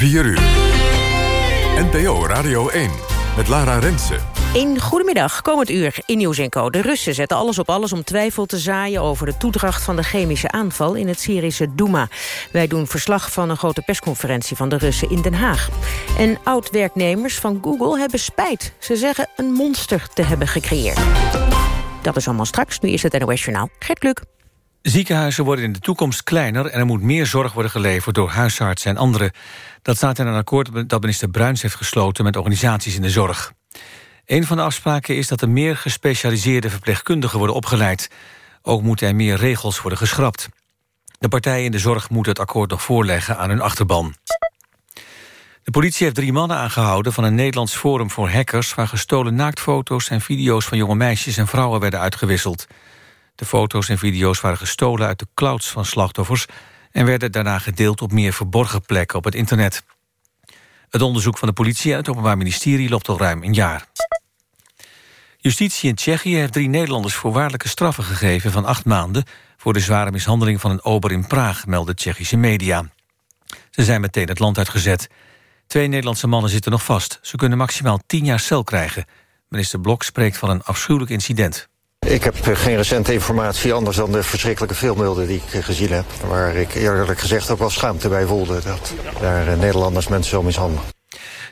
4 uur. NPO Radio 1 met Lara Rensen. In Goedemiddag, komend uur in Nieuws Co. De Russen zetten alles op alles om twijfel te zaaien... over de toedracht van de chemische aanval in het Syrische Douma. Wij doen verslag van een grote persconferentie van de Russen in Den Haag. En oud-werknemers van Google hebben spijt. Ze zeggen een monster te hebben gecreëerd. Dat is allemaal straks. Nu is het NOS Journaal. Gert Kluk. Ziekenhuizen worden in de toekomst kleiner... en er moet meer zorg worden geleverd door huisartsen en anderen. Dat staat in een akkoord dat minister Bruins heeft gesloten... met organisaties in de zorg. Een van de afspraken is dat er meer gespecialiseerde verpleegkundigen worden opgeleid. Ook moeten er meer regels worden geschrapt. De partijen in de zorg moeten het akkoord nog voorleggen aan hun achterban. De politie heeft drie mannen aangehouden van een Nederlands forum voor hackers... waar gestolen naaktfoto's en video's van jonge meisjes en vrouwen werden uitgewisseld. De foto's en video's waren gestolen uit de clouds van slachtoffers... en werden daarna gedeeld op meer verborgen plekken op het internet. Het onderzoek van de politie en het Openbaar Ministerie loopt al ruim een jaar. Justitie in Tsjechië heeft drie Nederlanders voorwaardelijke straffen gegeven van acht maanden voor de zware mishandeling van een ober in Praag, melden Tsjechische media. Ze zijn meteen het land uitgezet. Twee Nederlandse mannen zitten nog vast. Ze kunnen maximaal tien jaar cel krijgen. Minister Blok spreekt van een afschuwelijk incident. Ik heb eh, geen recente informatie anders dan de verschrikkelijke filmbeelden die ik eh, gezien heb. Waar ik eerlijk gezegd ook wel schaamte bij voelde dat daar eh, Nederlanders mensen zo mishandelen.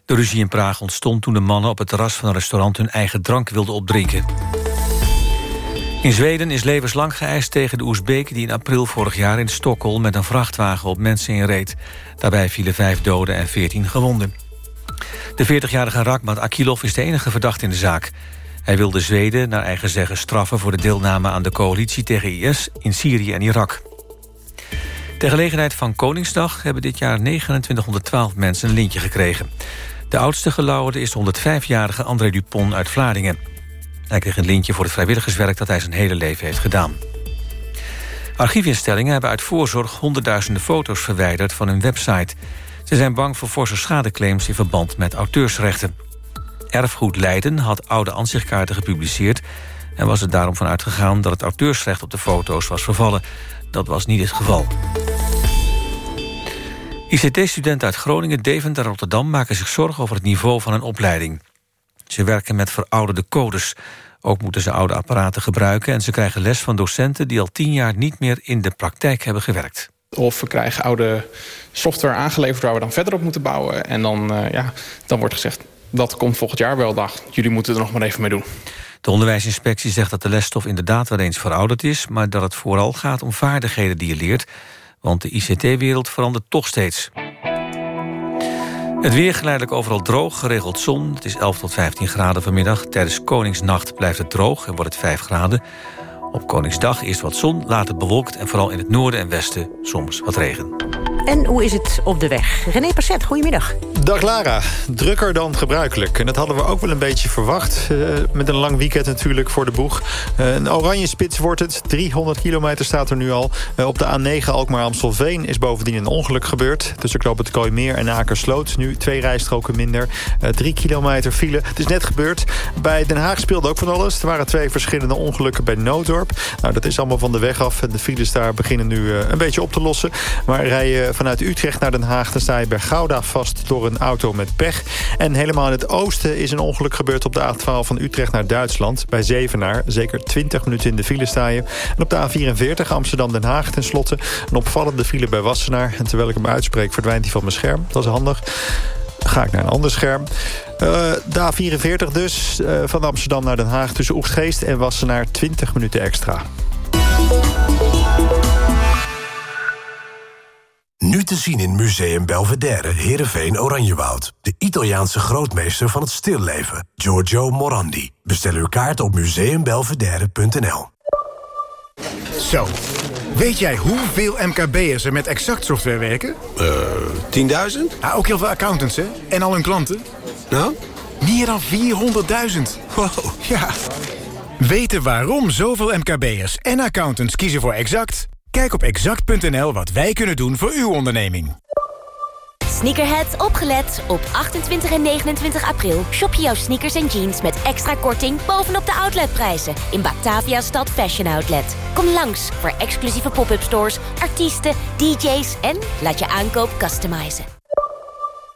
De ruzie in Praag ontstond toen de mannen op het terras van een restaurant hun eigen drank wilden opdrinken. In Zweden is levenslang geëist tegen de Oezbeek die in april vorig jaar in Stockholm met een vrachtwagen op mensen inreed. Daarbij vielen vijf doden en veertien gewonden. De 40-jarige Rakmat Akilov is de enige verdachte in de zaak. Hij wilde Zweden naar eigen zeggen straffen voor de deelname aan de coalitie tegen IS in Syrië en Irak. Ter gelegenheid van Koningsdag hebben dit jaar 2912 mensen een lintje gekregen. De oudste gelauwerde is de 105-jarige André Dupont uit Vlaardingen. Hij kreeg een lintje voor het vrijwilligerswerk dat hij zijn hele leven heeft gedaan. Archiefinstellingen hebben uit voorzorg honderdduizenden foto's verwijderd van hun website. Ze zijn bang voor forse schadeclaims in verband met auteursrechten. Erfgoed Leiden had oude ansichtkaarten gepubliceerd... en was er daarom van uitgegaan dat het auteursrecht op de foto's was vervallen. Dat was niet het geval. ICT-studenten uit Groningen, Deventer en Rotterdam... maken zich zorgen over het niveau van hun opleiding. Ze werken met verouderde codes. Ook moeten ze oude apparaten gebruiken... en ze krijgen les van docenten die al tien jaar niet meer in de praktijk hebben gewerkt. Of we krijgen oude software aangeleverd waar we dan verder op moeten bouwen. En dan, uh, ja, dan wordt gezegd, dat komt volgend jaar wel dag. Jullie moeten er nog maar even mee doen. De onderwijsinspectie zegt dat de lesstof inderdaad wel eens verouderd is... maar dat het vooral gaat om vaardigheden die je leert... want de ICT-wereld verandert toch steeds. Het weer geleidelijk overal droog, geregeld zon. Het is 11 tot 15 graden vanmiddag. Tijdens Koningsnacht blijft het droog en wordt het 5 graden. Op Koningsdag eerst wat zon, later bewolkt... en vooral in het noorden en westen soms wat regen. En hoe is het op de weg? René Passet, goedemiddag. Dag Lara. Drukker dan gebruikelijk. En dat hadden we ook wel een beetje verwacht. Uh, met een lang weekend natuurlijk voor de boeg. Uh, een oranje spits wordt het. 300 kilometer staat er nu al. Uh, op de A9 Alkmaar-Amstelveen is bovendien een ongeluk gebeurd. Tussen knoop het Kooimeer en Akersloot. Nu twee rijstroken minder. drie kilometer file. Het is net gebeurd. Bij Den Haag speelde ook van alles. Er waren twee verschillende ongelukken bij Nooddorp. Nou, dat is allemaal van de weg af. De files daar beginnen nu een beetje op te lossen. Maar rijden vanuit Utrecht naar Den Haag... dan sta je bij Gouda vast door een auto met pech. En helemaal in het oosten is een ongeluk gebeurd... op de A12 van Utrecht naar Duitsland, bij Zevenaar. Zeker 20 minuten in de file sta je. En op de A44 Amsterdam-Den Haag tenslotte... een opvallende file bij Wassenaar. En terwijl ik hem uitspreek verdwijnt hij van mijn scherm. Dat is handig ga ik naar een ander scherm. Uh, de A44 dus, uh, van Amsterdam naar Den Haag... tussen Oegstgeest en Wassenaar 20 minuten extra. Nu te zien in Museum Belvedere, Heerenveen, Oranjewoud. De Italiaanse grootmeester van het stilleven, Giorgio Morandi. Bestel uw kaart op museumbelvedere.nl. Zo, weet jij hoeveel MKB'ers er met Exact software werken? Eh, uh, 10.000? Ja, ook heel veel accountants, hè? En al hun klanten. Nou? Meer dan 400.000. Wow. Ja. Weten waarom zoveel MKB'ers en accountants kiezen voor Exact? Kijk op exact.nl wat wij kunnen doen voor uw onderneming. Sneakerheads opgelet. Op 28 en 29 april shop je jouw sneakers en jeans met extra korting bovenop de outletprijzen in Batavia Stad Fashion Outlet. Kom langs voor exclusieve pop-up stores, artiesten, DJ's en laat je aankoop customizen.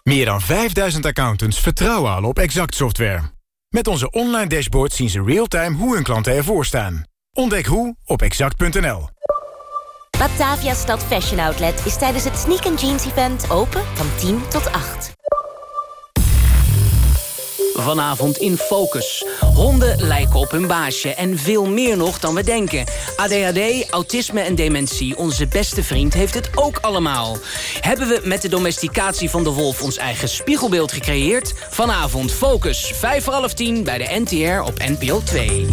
Meer dan 5000 accountants vertrouwen al op Exact Software. Met onze online dashboard zien ze real-time hoe hun klanten ervoor staan. Ontdek hoe op exact.nl. Batavia Stad Fashion Outlet is tijdens het Sneak Jeans Event open van 10 tot 8. Vanavond in Focus. Honden lijken op hun baasje en veel meer nog dan we denken. ADHD, autisme en dementie, onze beste vriend, heeft het ook allemaal. Hebben we met de domesticatie van de wolf ons eigen spiegelbeeld gecreëerd? Vanavond Focus, 5 voor half 10 bij de NTR op NPO 2.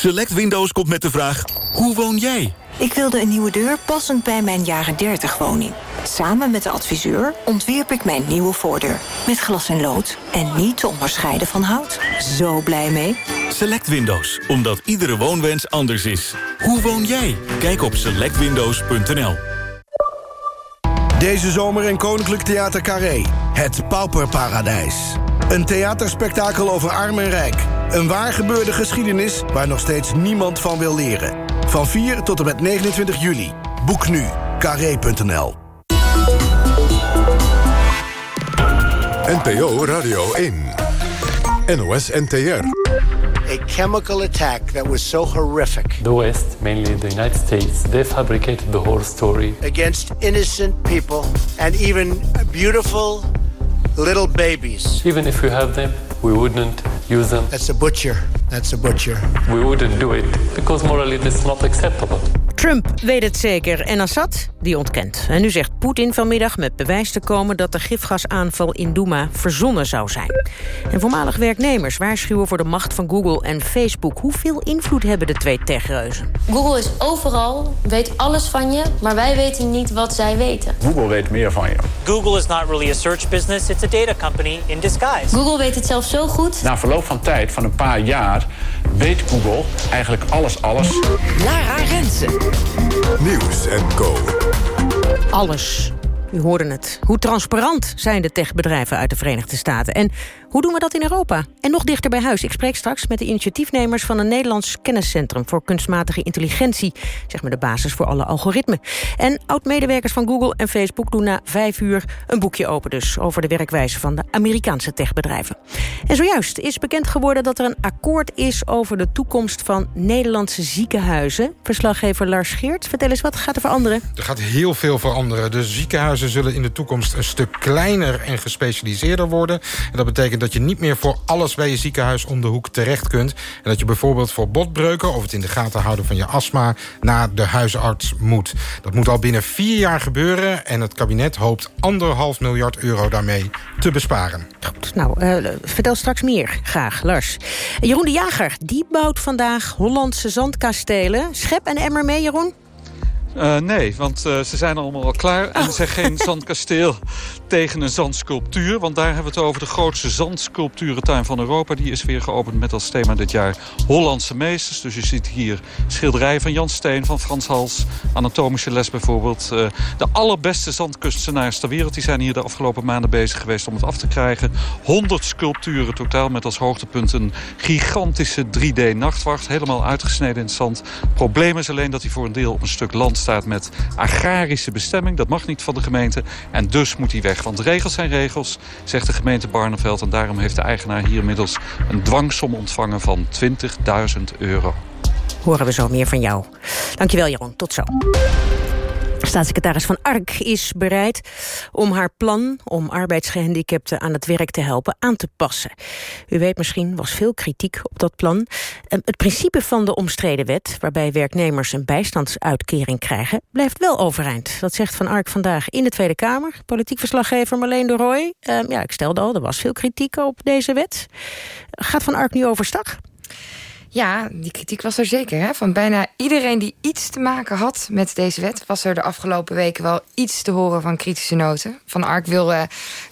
Select Windows komt met de vraag, hoe woon jij? Ik wilde een nieuwe deur passend bij mijn jaren 30 woning. Samen met de adviseur ontwierp ik mijn nieuwe voordeur. Met glas en lood en niet te onderscheiden van hout. Zo blij mee. Select Windows, omdat iedere woonwens anders is. Hoe woon jij? Kijk op selectwindows.nl Deze zomer in Koninklijk Theater Carré. Het Pauperparadijs. Een theaterspektakel over arm en rijk. Een waar gebeurde geschiedenis waar nog steeds niemand van wil leren. Van 4 tot en met 29 juli. Boek nu. Carré.nl NPO Radio 1. NOS NTR. A chemical attack that was so horrific. The West, mainly the United States, they fabricated the whole story. Against innocent people and even beautiful little babies. Even if we have them, we wouldn't use them. That's a butcher. That's a butcher. We wouldn't do it because morally it's not acceptable. Trump weet het zeker en Assad die ontkent. En nu zegt Poetin vanmiddag met bewijs te komen... dat de gifgasaanval in Douma verzonnen zou zijn. En voormalig werknemers waarschuwen voor de macht van Google en Facebook. Hoeveel invloed hebben de twee techreuzen? Google is overal, weet alles van je... maar wij weten niet wat zij weten. Google weet meer van je. Google is not really a search business, it's a data company in disguise. Google weet het zelf zo goed. Na verloop van tijd, van een paar jaar, weet Google eigenlijk alles, alles. Lara Rensen. Nieuws en Co. Alles. U hoorde het. Hoe transparant zijn de techbedrijven uit de Verenigde Staten? En hoe doen we dat in Europa? En nog dichter bij huis. Ik spreek straks met de initiatiefnemers van een Nederlands kenniscentrum voor kunstmatige intelligentie. Zeg maar de basis voor alle algoritmen. En oud-medewerkers van Google en Facebook doen na vijf uur een boekje open dus over de werkwijze van de Amerikaanse techbedrijven. En zojuist is bekend geworden dat er een akkoord is over de toekomst van Nederlandse ziekenhuizen. Verslaggever Lars Geert, vertel eens wat gaat er veranderen? Er gaat heel veel veranderen. De ziekenhuizen zullen in de toekomst een stuk kleiner en gespecialiseerder worden. En dat betekent dat je niet meer voor alles bij je ziekenhuis om de hoek terecht kunt. En dat je bijvoorbeeld voor botbreuken of het in de gaten houden van je astma naar de huisarts moet. Dat moet al binnen vier jaar gebeuren en het kabinet hoopt anderhalf miljard euro daarmee te besparen. Goed, nou, uh, vertel straks meer, graag, Lars. Jeroen de Jager, die bouwt vandaag Hollandse zandkastelen. Schep en emmer mee, Jeroen? Uh, nee, want uh, ze zijn allemaal al klaar. En er zijn geen zandkasteel tegen een zandsculptuur. Want daar hebben we het over de grootste zandsculpturentuin van Europa. Die is weer geopend met als thema dit jaar Hollandse meesters. Dus je ziet hier schilderijen van Jan Steen, van Frans Hals. Anatomische les bijvoorbeeld. Uh, de allerbeste zandkunstenaars ter wereld. Die zijn hier de afgelopen maanden bezig geweest om het af te krijgen. 100 sculpturen totaal met als hoogtepunt een gigantische 3D-nachtwacht. Helemaal uitgesneden in het zand. Het probleem is alleen dat hij voor een deel op een stuk land staat met agrarische bestemming. Dat mag niet van de gemeente. En dus moet hij weg. Want regels zijn regels, zegt de gemeente Barneveld. En daarom heeft de eigenaar hier inmiddels een dwangsom ontvangen van 20.000 euro. Horen we zo meer van jou. Dankjewel Jeroen, tot zo. Staatssecretaris Van Ark is bereid om haar plan om arbeidsgehandicapten aan het werk te helpen aan te passen. U weet misschien, was veel kritiek op dat plan. Het principe van de omstreden wet, waarbij werknemers een bijstandsuitkering krijgen, blijft wel overeind. Dat zegt Van Ark vandaag in de Tweede Kamer. Politiek verslaggever Marleen de Rooij. Ehm, ja, ik stelde al, er was veel kritiek op deze wet. Gaat Van Ark nu overstag? Ja, die kritiek was er zeker. Hè? Van bijna iedereen die iets te maken had met deze wet... was er de afgelopen weken wel iets te horen van kritische noten. Van Ark wil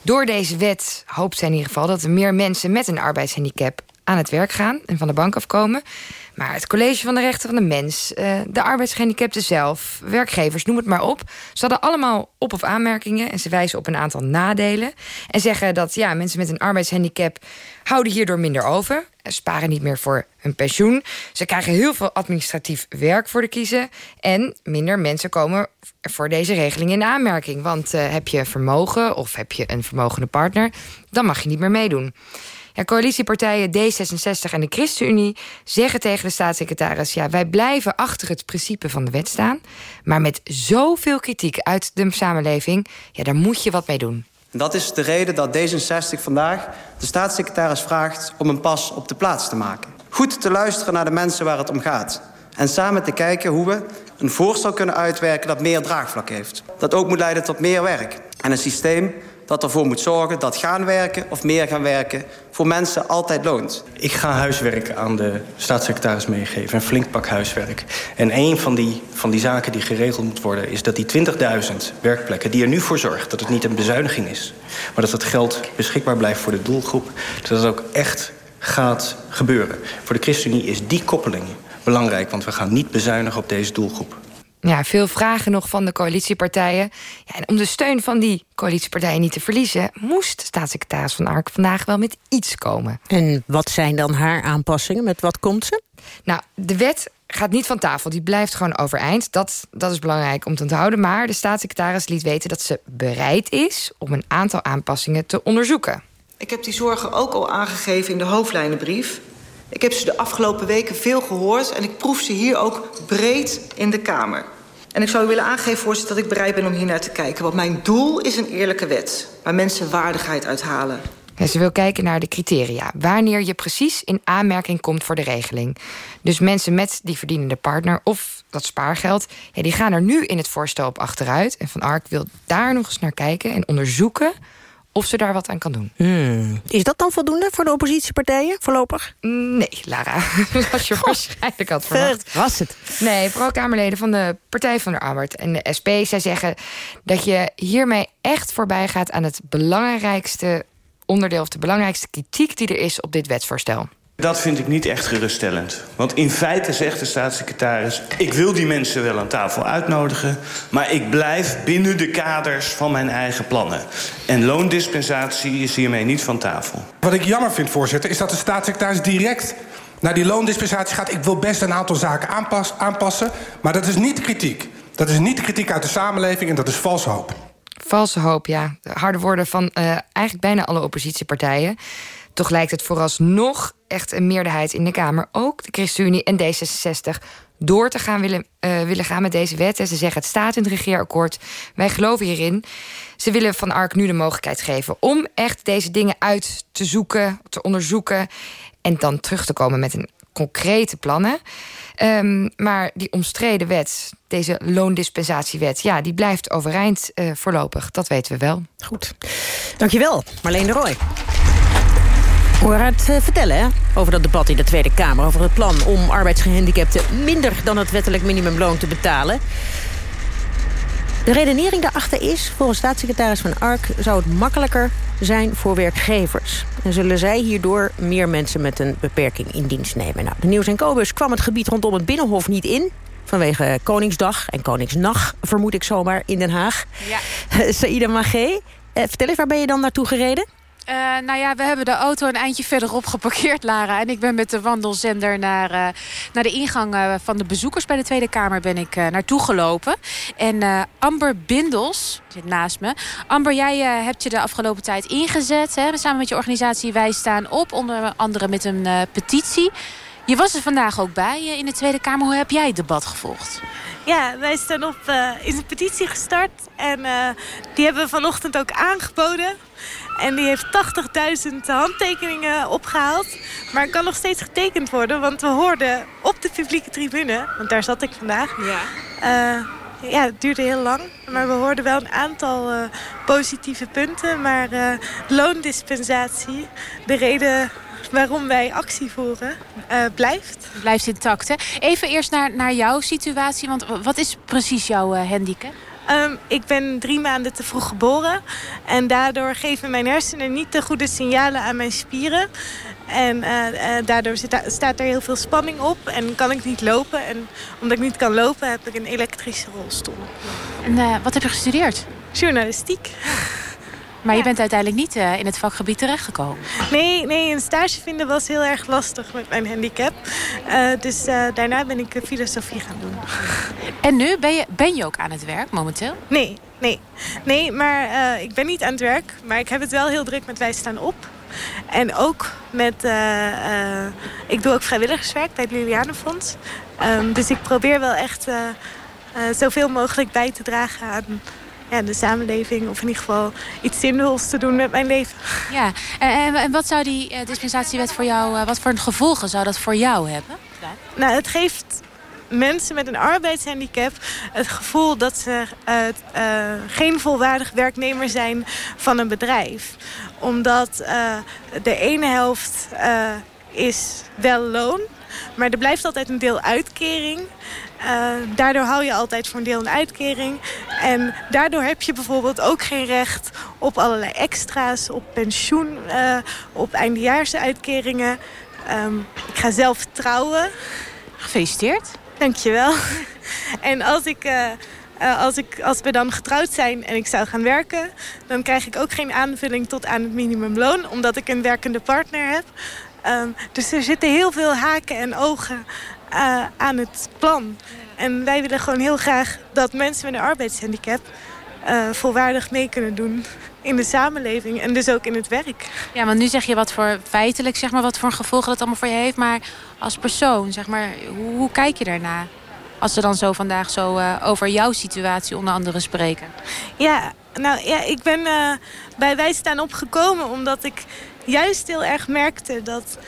door deze wet, hoopt zij in ieder geval... dat er meer mensen met een arbeidshandicap aan het werk gaan... en van de bank afkomen. Maar het College van de Rechten van de Mens, uh, de arbeidsgehandicapten zelf, werkgevers, noem het maar op. Ze hadden allemaal op- of aanmerkingen en ze wijzen op een aantal nadelen. En zeggen dat ja, mensen met een arbeidshandicap houden hierdoor minder over. Sparen niet meer voor hun pensioen. Ze krijgen heel veel administratief werk voor de kiezen. En minder mensen komen voor deze regeling in aanmerking. Want uh, heb je vermogen of heb je een vermogende partner, dan mag je niet meer meedoen. Ja, coalitiepartijen D66 en de ChristenUnie zeggen tegen de staatssecretaris: ja, wij blijven achter het principe van de wet staan. Maar met zoveel kritiek uit de samenleving, ja, daar moet je wat mee doen. Dat is de reden dat D66 vandaag de staatssecretaris vraagt om een pas op de plaats te maken. Goed te luisteren naar de mensen waar het om gaat. En samen te kijken hoe we een voorstel kunnen uitwerken dat meer draagvlak heeft. Dat ook moet leiden tot meer werk. En een systeem dat ervoor moet zorgen dat gaan werken of meer gaan werken voor mensen altijd loont. Ik ga huiswerk aan de staatssecretaris meegeven, een flink pak huiswerk. En een van die, van die zaken die geregeld moet worden... is dat die 20.000 werkplekken die er nu voor zorgt... dat het niet een bezuiniging is, maar dat het geld beschikbaar blijft voor de doelgroep... dat het ook echt gaat gebeuren. Voor de ChristenUnie is die koppeling belangrijk... want we gaan niet bezuinigen op deze doelgroep ja, veel vragen nog van de coalitiepartijen. Ja, en om de steun van die coalitiepartijen niet te verliezen... moest staatssecretaris Van Ark vandaag wel met iets komen. En wat zijn dan haar aanpassingen? Met wat komt ze? Nou, de wet gaat niet van tafel. Die blijft gewoon overeind. Dat, dat is belangrijk om te onthouden. Maar de staatssecretaris liet weten dat ze bereid is... om een aantal aanpassingen te onderzoeken. Ik heb die zorgen ook al aangegeven in de hoofdlijnenbrief... Ik heb ze de afgelopen weken veel gehoord... en ik proef ze hier ook breed in de Kamer. En ik zou u willen aangeven, voorzitter, dat ik bereid ben om hier naar te kijken. Want mijn doel is een eerlijke wet, waar mensen waardigheid uithalen. Ze wil kijken naar de criteria. Wanneer je precies in aanmerking komt voor de regeling. Dus mensen met die verdienende partner of dat spaargeld... Die gaan er nu in het voorstel op achteruit. En Van Ark wil daar nog eens naar kijken en onderzoeken of ze daar wat aan kan doen. Hmm. Is dat dan voldoende voor de oppositiepartijen voorlopig? Nee, Lara. Als je waarschijnlijk had verwacht. was het? Nee, vooral Kamerleden van de Partij van de Arbeid en de SP... zij zeggen dat je hiermee echt voorbij gaat... aan het belangrijkste onderdeel of de belangrijkste kritiek die er is op dit wetsvoorstel. Dat vind ik niet echt geruststellend. Want in feite zegt de staatssecretaris... ik wil die mensen wel aan tafel uitnodigen... maar ik blijf binnen de kaders van mijn eigen plannen. En loondispensatie is hiermee niet van tafel. Wat ik jammer vind, voorzitter, is dat de staatssecretaris direct... naar die loondispensatie gaat. Ik wil best een aantal zaken aanpas, aanpassen... maar dat is niet kritiek. Dat is niet de kritiek uit de samenleving en dat is valse hoop. Valse hoop, ja. De harde woorden van uh, eigenlijk bijna alle oppositiepartijen... Toch lijkt het vooralsnog echt een meerderheid in de Kamer, ook de ChristenUnie en D66, door te gaan willen, uh, willen gaan met deze wet. En ze zeggen het staat in het regeerakkoord. Wij geloven hierin. Ze willen Van Ark nu de mogelijkheid geven om echt deze dingen uit te zoeken, te onderzoeken en dan terug te komen met een concrete plannen. Um, maar die omstreden wet, deze loondispensatiewet... ja, die blijft overeind uh, voorlopig. Dat weten we wel. Goed. Dankjewel, Marleen de Hoor het eh, vertellen hè? over dat debat in de Tweede Kamer... over het plan om arbeidsgehandicapten minder dan het wettelijk minimumloon te betalen. De redenering daarachter is, volgens staatssecretaris Van Ark... zou het makkelijker zijn voor werkgevers. En zullen zij hierdoor meer mensen met een beperking in dienst nemen. Nou, de Nieuws- en Kobus kwam het gebied rondom het Binnenhof niet in... vanwege Koningsdag en Koningsnacht, vermoed ik zomaar, in Den Haag. Ja. Saïda Magé, eh, vertel eens, waar ben je dan naartoe gereden? Uh, nou ja, we hebben de auto een eindje verderop geparkeerd, Lara. En ik ben met de wandelzender naar, uh, naar de ingang uh, van de bezoekers bij de Tweede Kamer ben ik naartoe gelopen. En Amber Bindels zit naast me. Amber, jij hebt je de afgelopen tijd ingezet. Hè, samen met je organisatie Wij Staan Op. Onder andere met een petitie. Je was er vandaag ook bij in de Tweede Kamer. Hoe heb jij het debat gevolgd? Ja, wij staan op is een petitie gestart. En die hebben we vanochtend ook aangeboden. En die heeft 80.000 handtekeningen opgehaald. Maar kan nog steeds getekend worden. Want we hoorden op de publieke tribune... want daar zat ik vandaag... Ja. Uh, ja, het duurde heel lang. Maar we hoorden wel een aantal uh, positieve punten. Maar uh, loondispensatie, de reden waarom wij actie voeren, uh, blijft. Blijft intact, hè? Even eerst naar, naar jouw situatie. Want wat is precies jouw handicap? Um, ik ben drie maanden te vroeg geboren. En daardoor geven mijn hersenen niet de goede signalen aan mijn spieren. En daardoor zit, staat er heel veel spanning op en kan ik niet lopen. En omdat ik niet kan lopen heb ik een elektrische rolstoel. En wat heb je gestudeerd? Journalistiek. Maar je bent uiteindelijk niet in het vakgebied terechtgekomen. Nee, nee, een stage vinden was heel erg lastig met mijn handicap. dus daarna ben ik filosofie gaan doen. En nu, ben je, ben je ook aan het werk momenteel? Nee, nee. Nee, maar ik ben niet aan het werk. Maar ik heb het wel heel druk met Wij Staan Op. En ook met... Ik doe ook vrijwilligerswerk bij het Lilianenfonds. Um, dus ik probeer wel echt uh, zoveel mogelijk bij te dragen aan ja, de samenleving. Of in ieder geval iets zinvols te doen met mijn leven. Ja, en, en wat zou die dispensatiewet voor jou... wat voor gevolgen zou dat voor jou hebben? Nou, het geeft mensen met een arbeidshandicap het gevoel dat ze uh, uh, geen volwaardig werknemer zijn van een bedrijf. Omdat uh, de ene helft is wel loon, maar er blijft altijd een deel uitkering. Uh, daardoor hou je altijd voor een deel een uitkering. En daardoor heb je bijvoorbeeld ook geen recht op allerlei extra's, op pensioen, uh, op eindejaarsuitkeringen. Um, ik ga zelf trouwen. Gefeliciteerd. Dankjewel. En als, ik, uh, uh, als, ik, als we dan getrouwd zijn en ik zou gaan werken... dan krijg ik ook geen aanvulling tot aan het minimumloon... omdat ik een werkende partner heb. Um, dus er zitten heel veel haken en ogen uh, aan het plan. En wij willen gewoon heel graag dat mensen met een arbeidshandicap... volwaardig mee kunnen doen in de samenleving en dus ook in het werk. Ja, want nu zeg je wat voor feitelijk, zeg maar, wat voor gevolgen dat allemaal voor je heeft. Maar als persoon, zeg maar, hoe, hoe kijk je daarna? Als ze dan zo vandaag zo uh, over jouw situatie onder andere spreken. Ja, nou ja, ik ben uh, bij Wij Staan opgekomen omdat ik juist heel erg merkte dat...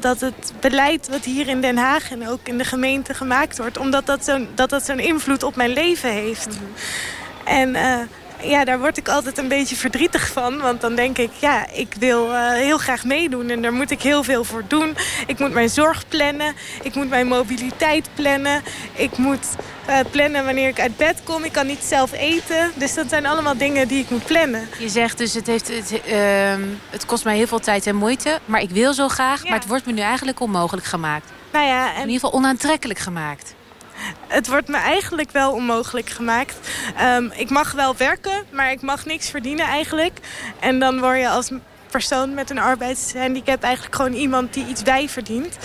Dat het beleid wat hier in Den Haag en ook in de gemeente gemaakt wordt... omdat dat zo'n dat zo'n invloed op mijn leven heeft. Mm -hmm. En uh, ja, daar word ik altijd een beetje verdrietig van. Want dan denk ik, ja, ik wil uh, heel graag meedoen. En daar moet ik heel veel voor doen. Ik moet mijn zorg plannen. Ik moet mijn mobiliteit plannen. Ik moet uh, plannen wanneer ik uit bed kom. Ik kan niet zelf eten. Dus dat zijn allemaal dingen die ik moet plannen. Je zegt dus, het, heeft, het, uh, het kost mij heel veel tijd en moeite. Maar ik wil zo graag. Ja. Maar het wordt me nu eigenlijk onmogelijk gemaakt. Nou ja, en... In ieder geval onaantrekkelijk gemaakt het wordt me eigenlijk wel onmogelijk gemaakt. Um, ik mag wel werken, maar ik mag niks verdienen eigenlijk. En dan word je als persoon met een arbeidshandicap eigenlijk gewoon iemand die iets bijverdient.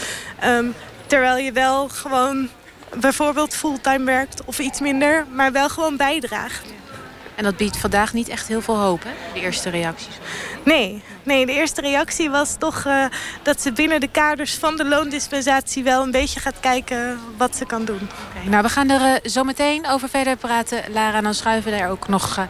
Um, terwijl je wel gewoon bijvoorbeeld fulltime werkt of iets minder, maar wel gewoon bijdraagt. En dat biedt vandaag niet echt heel veel hoop, hè? De eerste reacties. Nee, nee de eerste reactie was toch uh, dat ze binnen de kaders van de loondispensatie... wel een beetje gaat kijken wat ze kan doen. Okay, nou, we gaan er uh, zo meteen over verder praten, Lara. En dan schuiven er ook nog uh,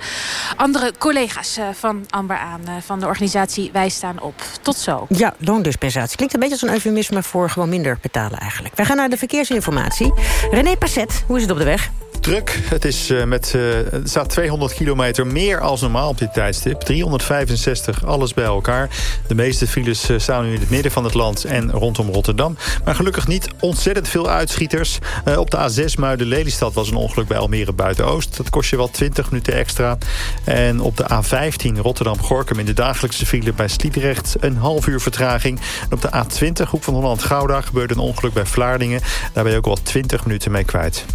andere collega's van Amber aan... van de organisatie Wij Staan Op. Tot zo. Ja, loondispensatie. Klinkt een beetje als een eufemisme voor gewoon minder betalen eigenlijk. Wij gaan naar de verkeersinformatie. René Passet, hoe is het op de weg? Druk. Het is uh, met, uh, het staat 200 kilometer meer als normaal op dit tijdstip. 365, alles bij elkaar. De meeste files uh, staan nu in het midden van het land en rondom Rotterdam. Maar gelukkig niet ontzettend veel uitschieters. op de A6 Muiden-Lelystad was een ongeluk bij Almere Buiten-Oost. Dat kost je wel 20 minuten extra. En op de A15 Rotterdam-Gorkum in de dagelijkse file bij Sliedrecht... een half uur vertraging. En op de A20 Hoek van Holland-Gouda gebeurde een ongeluk bij Vlaardingen. Daar ben je ook al 20 minuten mee kwijt.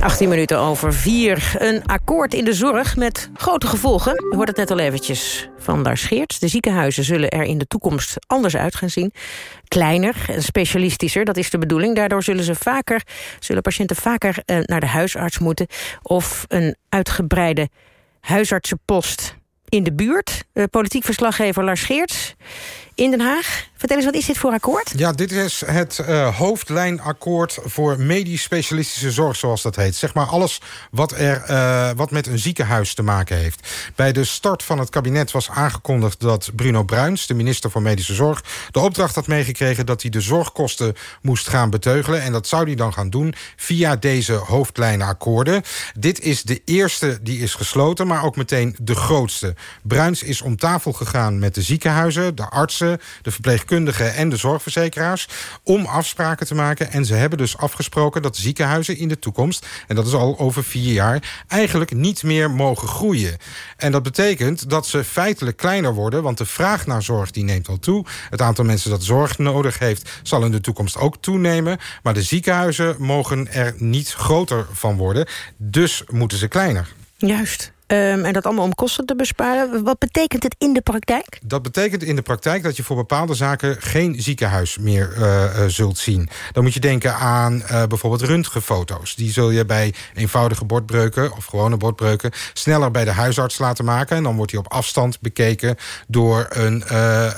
18 minuten over 4. Een akkoord in de zorg met grote gevolgen. U hoort het net al eventjes van daar Scheert. De ziekenhuizen zullen er in de toekomst anders uit gaan zien. Kleiner en specialistischer, dat is de bedoeling. Daardoor zullen, ze vaker, zullen patiënten vaker uh, naar de huisarts moeten... of een uitgebreide huisartsenpost in de buurt. Uh, politiek verslaggever Lars Geerts in Den Haag. Vertel eens, wat is dit voor akkoord? Ja, dit is het uh, hoofdlijnakkoord voor medisch specialistische zorg, zoals dat heet. Zeg maar alles wat, er, uh, wat met een ziekenhuis te maken heeft. Bij de start van het kabinet was aangekondigd dat Bruno Bruins... de minister voor Medische Zorg, de opdracht had meegekregen... dat hij de zorgkosten moest gaan beteugelen. En dat zou hij dan gaan doen via deze hoofdlijnenakkoorden. Dit is de eerste die is gesloten, maar ook meteen de grootste. Bruins is om tafel gegaan met de ziekenhuizen, de artsen, de verpleegkundigen en de zorgverzekeraars om afspraken te maken. En ze hebben dus afgesproken dat ziekenhuizen in de toekomst, en dat is al over vier jaar, eigenlijk niet meer mogen groeien. En dat betekent dat ze feitelijk kleiner worden, want de vraag naar zorg die neemt al toe. Het aantal mensen dat zorg nodig heeft, zal in de toekomst ook toenemen. Maar de ziekenhuizen mogen er niet groter van worden. Dus moeten ze kleiner. Juist. Um, en dat allemaal om kosten te besparen. Wat betekent het in de praktijk? Dat betekent in de praktijk dat je voor bepaalde zaken... geen ziekenhuis meer uh, uh, zult zien. Dan moet je denken aan uh, bijvoorbeeld röntgenfoto's. Die zul je bij eenvoudige bordbreuken of gewone bordbreuken... sneller bij de huisarts laten maken. En dan wordt die op afstand bekeken door een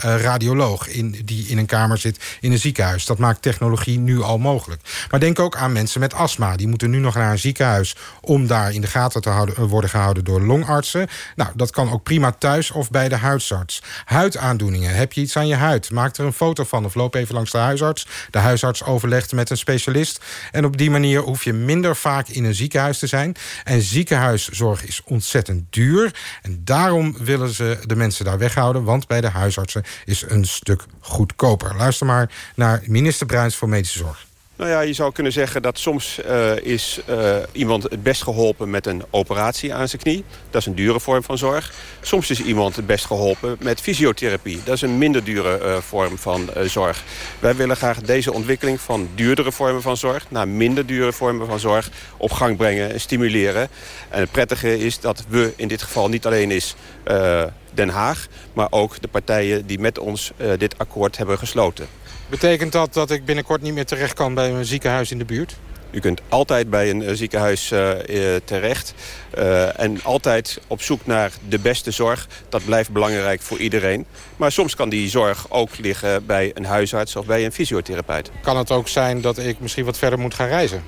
radioloog... In, die in een kamer zit in een ziekenhuis. Dat maakt technologie nu al mogelijk. Maar denk ook aan mensen met astma. Die moeten nu nog naar een ziekenhuis... om daar in de gaten te houden, worden gehouden door longartsen. Nou, dat kan ook prima thuis of bij de huisarts. Huidaandoeningen. Heb je iets aan je huid? Maak er een foto van of loop even langs de huisarts. De huisarts overlegt met een specialist. En op die manier hoef je minder vaak in een ziekenhuis te zijn. En ziekenhuiszorg is ontzettend duur. En daarom willen ze de mensen daar weghouden. Want bij de huisartsen is een stuk goedkoper. Luister maar naar minister Bruins voor Medische Zorg. Nou ja, je zou kunnen zeggen dat soms uh, is uh, iemand het best geholpen met een operatie aan zijn knie. Dat is een dure vorm van zorg. Soms is iemand het best geholpen met fysiotherapie. Dat is een minder dure uh, vorm van zorg. Wij willen graag deze ontwikkeling van duurdere vormen van zorg... naar minder dure vormen van zorg op gang brengen en stimuleren. En het prettige is dat we in dit geval niet alleen is... Den Haag, maar ook de partijen die met ons dit akkoord hebben gesloten. Betekent dat dat ik binnenkort niet meer terecht kan bij een ziekenhuis in de buurt? U kunt altijd bij een ziekenhuis uh, terecht. Uh, en altijd op zoek naar de beste zorg. Dat blijft belangrijk voor iedereen. Maar soms kan die zorg ook liggen bij een huisarts of bij een fysiotherapeut. Kan het ook zijn dat ik misschien wat verder moet gaan reizen?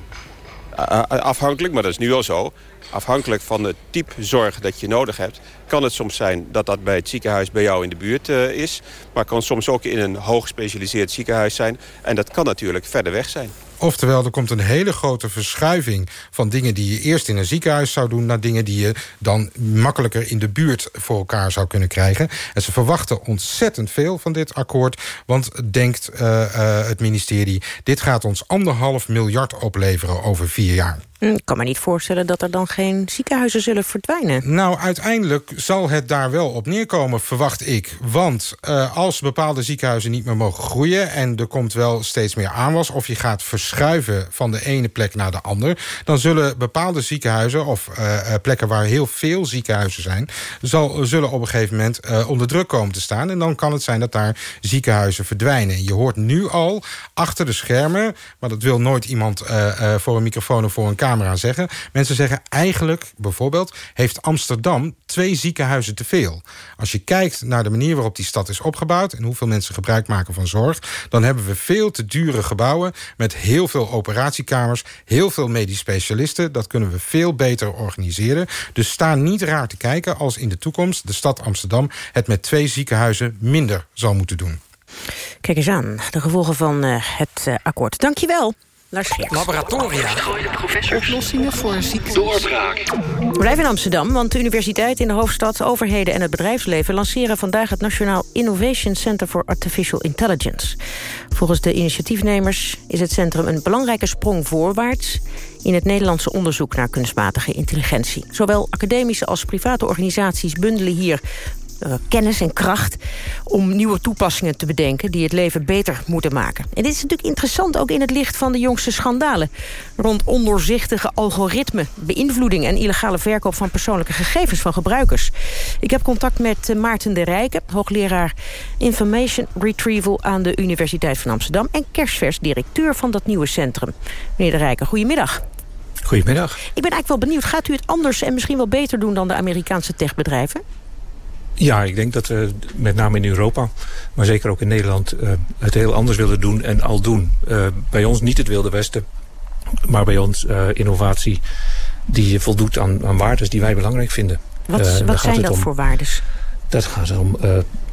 afhankelijk, maar dat is nu al zo. Afhankelijk van het type zorg dat je nodig hebt... kan het soms zijn dat dat bij het ziekenhuis bij jou in de buurt uh, is. Maar kan soms ook in een hoog gespecialiseerd ziekenhuis zijn. En dat kan natuurlijk verder weg zijn. Oftewel, er komt een hele grote verschuiving van dingen die je eerst in een ziekenhuis zou doen... naar dingen die je dan makkelijker in de buurt voor elkaar zou kunnen krijgen. En ze verwachten ontzettend veel van dit akkoord. Want denkt uh, uh, het ministerie, dit gaat ons anderhalf miljard opleveren over vier jaar. Ik kan me niet voorstellen dat er dan geen ziekenhuizen zullen verdwijnen. Nou, uiteindelijk zal het daar wel op neerkomen, verwacht ik. Want uh, als bepaalde ziekenhuizen niet meer mogen groeien... en er komt wel steeds meer aanwas... of je gaat verschuiven van de ene plek naar de andere... dan zullen bepaalde ziekenhuizen of uh, plekken waar heel veel ziekenhuizen zijn... Zal, zullen op een gegeven moment onder druk komen te staan. En dan kan het zijn dat daar ziekenhuizen verdwijnen. Je hoort nu al achter de schermen... maar dat wil nooit iemand voor een microfoon of voor een camera zeggen. Mensen zeggen eigenlijk, bijvoorbeeld... heeft Amsterdam twee ziekenhuizen te veel. Als je kijkt naar de manier waarop die stad is opgebouwd... en hoeveel mensen gebruik maken van zorg... dan hebben we veel te dure gebouwen... met heel veel operatiekamers, heel veel medisch specialisten. Dat kunnen we veel beter organiseren. Dus sta niet raar te kijken als in de toekomst... de stad Amsterdam het met twee ziekenhuizen minder zal moeten doen. Kijk eens aan, de gevolgen van uh, het uh, akkoord. Dank Laboratoria. Oplossingen voor ziektes. Doorbraak. We blijven in Amsterdam, want de universiteit in de hoofdstad... overheden en het bedrijfsleven lanceren vandaag... het Nationaal Innovation Center for Artificial Intelligence. Volgens de initiatiefnemers is het centrum een belangrijke sprong voorwaarts... in het Nederlandse onderzoek naar kunstmatige intelligentie. Zowel academische als private organisaties bundelen hier uh, kennis en kracht om nieuwe toepassingen te bedenken die het leven beter moeten maken. En dit is natuurlijk interessant ook in het licht van de jongste schandalen rond ondoorzichtige algoritmen, beïnvloeding en illegale verkoop van persoonlijke gegevens van gebruikers. Ik heb contact met uh, Maarten de Rijken, hoogleraar Information Retrieval aan de Universiteit van Amsterdam en kerstvers directeur van dat nieuwe centrum. Meneer de Rijken, goedemiddag. Goedemiddag. Ik ben eigenlijk wel benieuwd, gaat u het anders en misschien wel beter doen dan de Amerikaanse techbedrijven? Ja, ik denk dat we met name in Europa, maar zeker ook in Nederland... Uh, het heel anders willen doen en al doen. Uh, bij ons niet het Wilde Westen, maar bij ons uh, innovatie die voldoet aan, aan waarden die wij belangrijk vinden. Wat, wat zijn dat om, voor waarden? Dat gaat om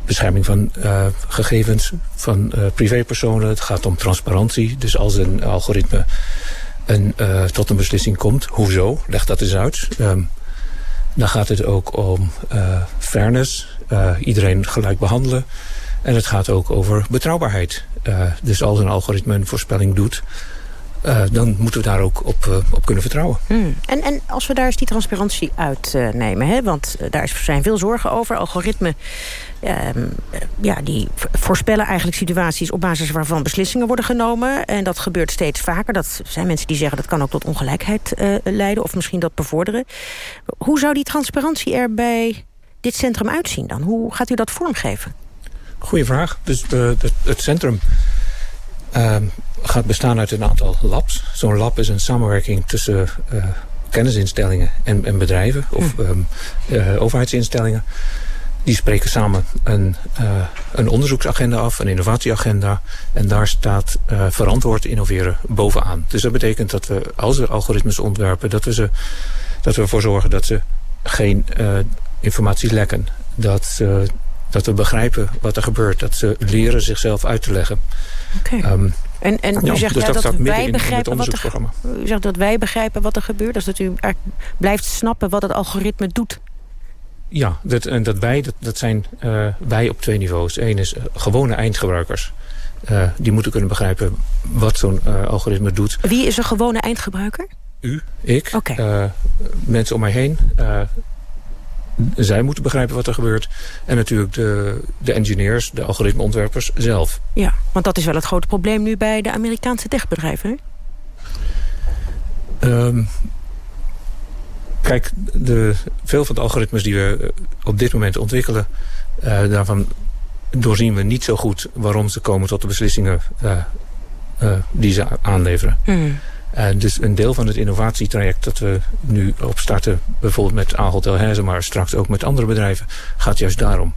bescherming van gegevens van privépersonen. Het gaat om transparantie. Dus als een algoritme een, tot een beslissing komt, hoezo? Leg dat eens uit. Um, dan gaat het ook om fairness, iedereen gelijk behandelen. En het gaat ook over betrouwbaarheid. dus als een algoritme een voorspelling doet... Uh, dan moeten we daar ook op, uh, op kunnen vertrouwen. Hmm. En, en als we daar eens die transparantie uitnemen... Uh, want daar zijn veel zorgen over. Algoritmen ehm, ja, die voorspellen eigenlijk situaties... op basis waarvan beslissingen worden genomen. En dat gebeurt steeds vaker. Dat zijn mensen die zeggen dat kan ook tot ongelijkheid leiden... of misschien dat bevorderen. Hoe zou die transparantie er bij dit centrum uitzien dan? Hoe gaat u dat vormgeven? Goeie vraag. Dus het, het centrum Ehm, gaat bestaan uit een aantal labs. Zo'n lab is een samenwerking tussen uh, kennisinstellingen en, en, bedrijven of um, uh, overheidsinstellingen. Die spreken samen een, uh, een onderzoeksagenda af, een innovatieagenda. En daar staat verantwoord innoveren bovenaan. Dus dat betekent dat we, als we algoritmes ontwerpen, dat we, ze, dat we ervoor zorgen dat ze geen informatie lekken. Dat, dat we begrijpen wat er gebeurt. Dat ze leren zichzelf uit te leggen. Okay. Um, en, en u zegt dus ja, dat, dat wij begrijpen wat er, u zegt dat wij begrijpen wat er gebeurt. Dus dat u blijft snappen wat het algoritme doet. Ja, dat, en dat wij, dat, dat zijn uh, wij op twee niveaus. Eén is uh, gewone eindgebruikers. Uh, die moeten kunnen begrijpen wat zo'n algoritme doet. Wie is een gewone eindgebruiker? U, ik, okay. mensen om mij heen zij moeten begrijpen wat er gebeurt. En natuurlijk de, de engineers, de algoritmeontwerpers zelf. Ja, want dat is wel het grote probleem nu bij de Amerikaanse techbedrijven. Um, kijk, de, veel van de algoritmes die we eh, op dit moment ontwikkelen... Uh, daarvan doorzien we niet zo goed waarom ze komen tot de beslissingen uh, uh, die ze aanleveren. Hmm. En dus een deel van het innovatietraject dat we nu opstarten... bijvoorbeeld met Delhaize, maar straks ook met andere bedrijven... gaat juist daarom.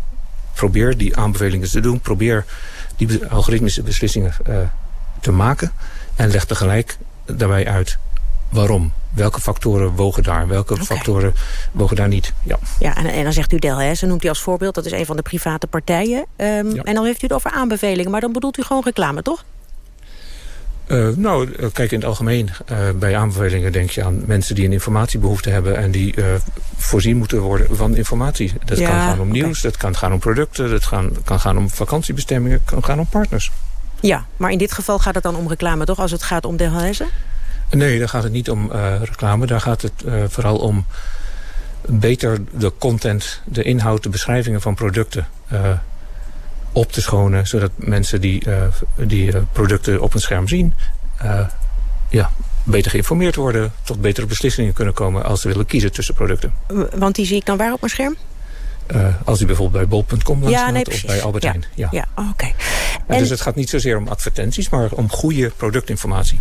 Probeer die aanbevelingen te doen. Probeer die algoritmische beslissingen uh, te maken. En leg tegelijk daarbij uit waarom. Welke factoren wogen daar? Welke okay. factoren wogen daar niet? Ja, ja en, en dan zegt u Delhaize, noemt u als voorbeeld. Dat is een van de private partijen. Um, ja. En dan heeft u het over aanbevelingen. Maar dan bedoelt u gewoon reclame, toch? Uh, nou, kijk, in het algemeen uh, bij aanbevelingen denk je aan mensen die een informatiebehoefte hebben en die uh, voorzien moeten worden van informatie. Dat ja, kan gaan om nieuws, okay. dat kan gaan om producten, dat gaan, kan gaan om vakantiebestemmingen, kan gaan om partners. Ja, maar in dit geval gaat het dan om reclame, toch? Als het gaat om Delhaize? Nee, daar gaat het niet om reclame. Daar gaat het vooral om beter de content, de inhoud, de beschrijvingen van producten op te schonen... zodat mensen die, uh, die uh, producten op een scherm zien... Uh, ja, beter geïnformeerd worden... tot betere beslissingen kunnen komen als ze willen kiezen tussen producten. Want die zie ik dan waar op mijn scherm? als die bijvoorbeeld bij bol.com langs ja, nee, of bij Albert Heijn. Ja, ja. ja. oké. Okay. En... Dus het gaat niet zozeer om advertenties... maar om goede productinformatie.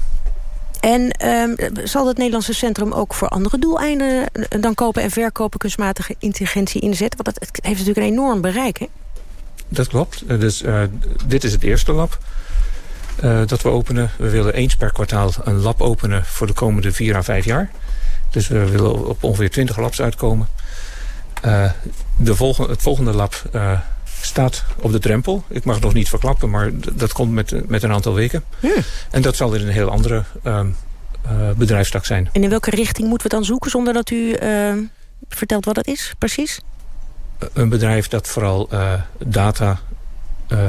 En um, zal het Nederlandse centrum ook voor andere doeleinden... dan kopen en verkopen kunstmatige intelligentie inzetten? Want dat heeft natuurlijk een enorm bereik, hè? Dat klopt. Dus uh, dit is het eerste lab uh, dat we openen. We willen eens per kwartaal een lab openen voor de komende vier à vijf jaar. Dus we willen op ongeveer 20 labs uitkomen. Uh, de volgende, het volgende lab staat op de drempel. Ik mag het nog niet verklappen, maar dat komt met, met een aantal weken. Hmm. En dat zal in een heel andere ehm, bedrijfstak zijn. En in welke richting moeten we dan zoeken zonder dat u ehm, vertelt wat het is precies? Een bedrijf dat vooral uh, data uh,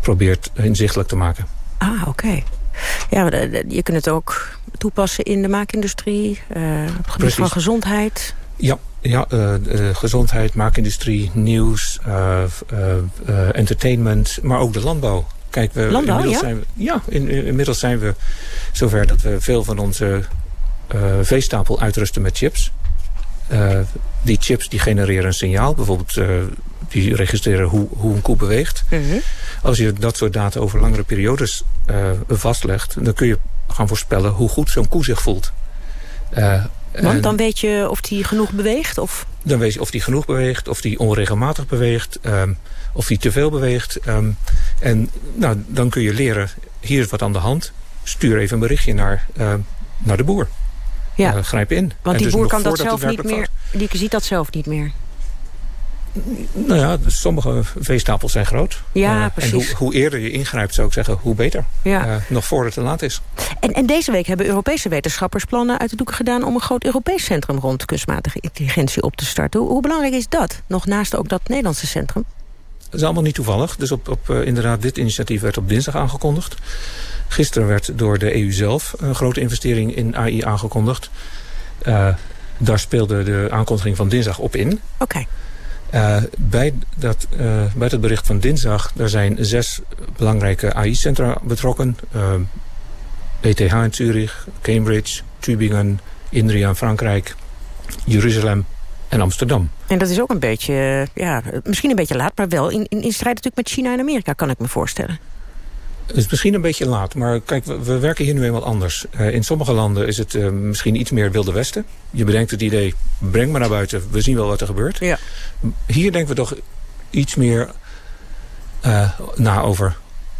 probeert inzichtelijk te maken. Ah, oké. Okay. Ja, je kunt het ook toepassen in de maakindustrie, op het gebied van gezondheid. Ja, ja uh, uh, gezondheid, maakindustrie, nieuws, entertainment, maar ook de landbouw. Kijk, we, landbouw, inmiddels ja? Zijn we, ja, in, inmiddels zijn we zover dat we veel van onze veestapel uitrusten met chips. Uh, die chips die genereren een signaal. Bijvoorbeeld uh, die registreren hoe, hoe een koe beweegt. Mm -hmm. Als je dat soort data over langere periodes uh, vastlegt... dan kun je gaan voorspellen hoe goed zo'n koe zich voelt. Want dan weet je of die genoeg beweegt? Of? Dan weet je of die genoeg beweegt, of die onregelmatig beweegt... Um, of die te veel beweegt. Um, en nou, dan kun je leren, hier is wat aan de hand. Stuur even een berichtje naar, naar de boer ja. Uh, grijp in. Want die dus boer kan dat zelf niet meer. Die ziet dat zelf niet meer. Nou ja, sommige veestapels zijn groot. Ja, uh, precies. En hoe, hoe, eerder je ingrijpt, zou ik zeggen, hoe beter. Ja. Uh, nog voor het te laat is. En, en, deze week hebben Europese wetenschappers plannen uit de doeken gedaan... om een groot Europees centrum rond kunstmatige intelligentie op te starten. Hoe, hoe belangrijk is dat? Nog naast ook dat Nederlandse centrum? Dat is allemaal niet toevallig. Dus op, op uh, inderdaad, dit initiatief werd op dinsdag aangekondigd. Gisteren werd door de EU zelf een grote investering in AI aangekondigd. Uh, daar speelde de aankondiging van dinsdag op in. Oké. Okay. Uh, bij, dat, uh, bij het bericht van dinsdag daar zijn zes belangrijke AI-centra betrokken. ETH in Zurich, Cambridge, Tübingen, Indria in Frankrijk, Jeruzalem en Amsterdam. En dat is ook een beetje, ja, misschien een beetje laat... maar wel in, in, in strijd natuurlijk met China en Amerika, kan ik me voorstellen. Het is misschien een beetje laat, maar kijk, we, we werken hier nu eenmaal anders. Uh, in sommige landen is het uh, misschien iets meer Wilde Westen. Je bedenkt het idee, breng maar naar buiten, we zien wel wat er gebeurt. Ja. Hier denken we toch iets meer uh, na over